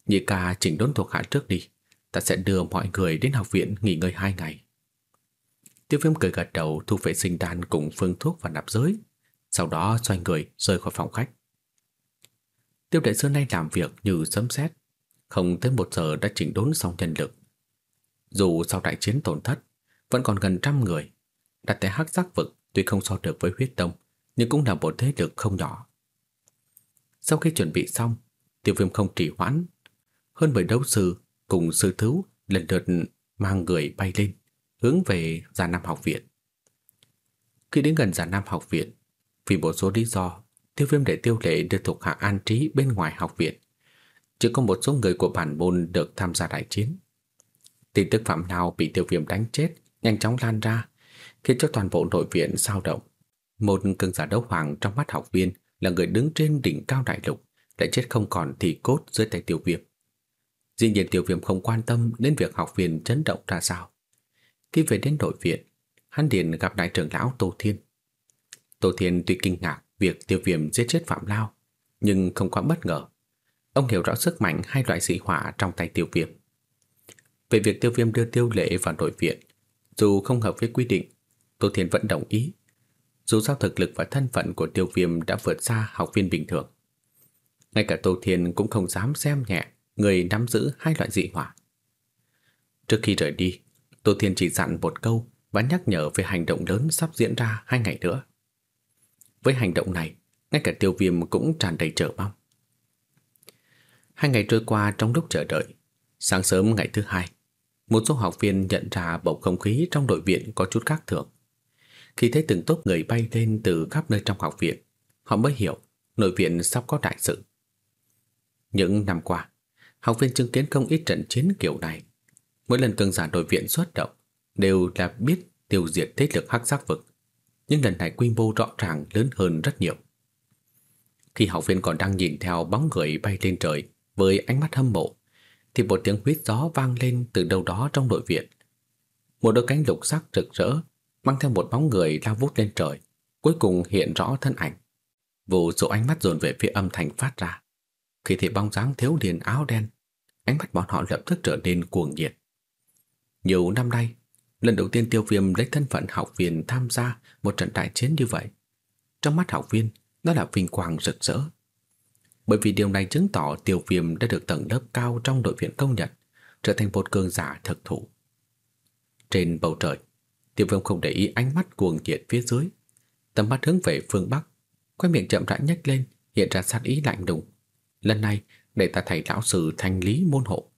Nhị ca chỉnh đốn thuộc hạ trước đi, ta sẽ đưa mọi người đến học viện nghỉ ngơi hai ngày. Tiêu viêm cười gật đầu thu vệ sinh đan cùng phương thuốc và nạp giới, sau đó xoay người rời khỏi phòng khách. Tiêu đại sư nay làm việc như sấm sét, không tới một giờ đã chỉnh đốn xong nhân lực. Dù sau đại chiến tổn thất, vẫn còn gần trăm người. Đặt tại hắc giác vực tuy không so được với huyết tông, nhưng cũng là một thế lực không nhỏ. Sau khi chuẩn bị xong, tiêu viêm không trì hoãn. Hơn mười đấu sư cùng sư thứ lần lượt mang người bay lên, hướng về Già Nam học viện. Khi đến gần Già Nam học viện, vì một số lý do, tiêu viêm để tiêu lệ được thuộc hạ an trí bên ngoài học viện. Chỉ có một số người của bản môn được tham gia đại chiến. Tin tức phạm nào bị tiêu viêm đánh chết nhanh chóng lan ra, khiến cho toàn bộ nội viện sao động. Một cường giả đấu hoàng trong mắt học viên là người đứng trên đỉnh cao đại lục, đã chết không còn thì cốt dưới tay tiêu viêm. Dĩ nhiên tiêu viêm không quan tâm đến việc học viên chấn động ra sao. Khi về đến nội viện, hắn liền gặp đại trưởng lão Tô Thiên. Tô Thiên tuy kinh ngạc việc tiêu viêm giết chết Phạm Lao, nhưng không quá bất ngờ. Ông hiểu rõ sức mạnh hai loại dị hỏa trong tay tiêu viêm. Về việc tiêu viêm đưa tiêu lệ vào nội viện, dù không hợp với quy định, Tô Thiên vẫn đồng ý. Dù sao thực lực và thân phận của tiêu viêm đã vượt xa học viên bình thường. Ngay cả Tô Thiên cũng không dám xem nhẹ người nắm giữ hai loại dị hỏa. Trước khi rời đi, Tô Thiên chỉ dặn một câu và nhắc nhở về hành động lớn sắp diễn ra hai ngày nữa. Với hành động này, ngay cả tiêu viêm cũng tràn đầy chờ mong. Hai ngày trôi qua trong lúc chờ đợi. Sáng sớm ngày thứ hai, một số học viên nhận ra bầu không khí trong đội viện có chút khác thường. Khi thấy từng tốp người bay lên từ khắp nơi trong học viện, họ mới hiểu nội viện sắp có đại sự. Những năm qua, học viên chứng kiến không ít trận chiến kiểu này. Mỗi lần cường giả đội viện xuất động đều là biết tiêu diệt thế lực hắc giác vực. Nhưng lần này quy mô rõ ràng lớn hơn rất nhiều. Khi học viên còn đang nhìn theo bóng người bay lên trời với ánh mắt hâm mộ, thì một tiếng huýt gió vang lên từ đâu đó trong nội viện. Một đôi cánh lục sắc rực rỡ mang theo một bóng người lao vút lên trời, cuối cùng hiện rõ thân ảnh. Vô số ánh mắt dồn về phía âm thanh phát ra. Khi thấy bóng dáng thiếu niên áo đen, ánh mắt bọn họ lập tức trở nên cuồng nhiệt. Nhiều năm nay, lần đầu tiên tiêu viêm lấy thân phận học viên tham gia một trận đại chiến như vậy. Trong mắt học viên, đó là vinh quang rực rỡ. Bởi vì điều này chứng tỏ tiêu viêm đã được tầng lớp cao trong đội viện công nhận, trở thành một cường giả thực thụ. Trên bầu trời, tiêu viêm không để ý ánh mắt cuồng nhiệt phía dưới. Tầm mắt hướng về phương Bắc, quay miệng chậm rãi nhếch lên, hiện ra sát ý lạnh lùng. Lần này, để ta thầy lão sư thanh lý môn hộ.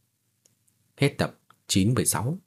Hết tập 96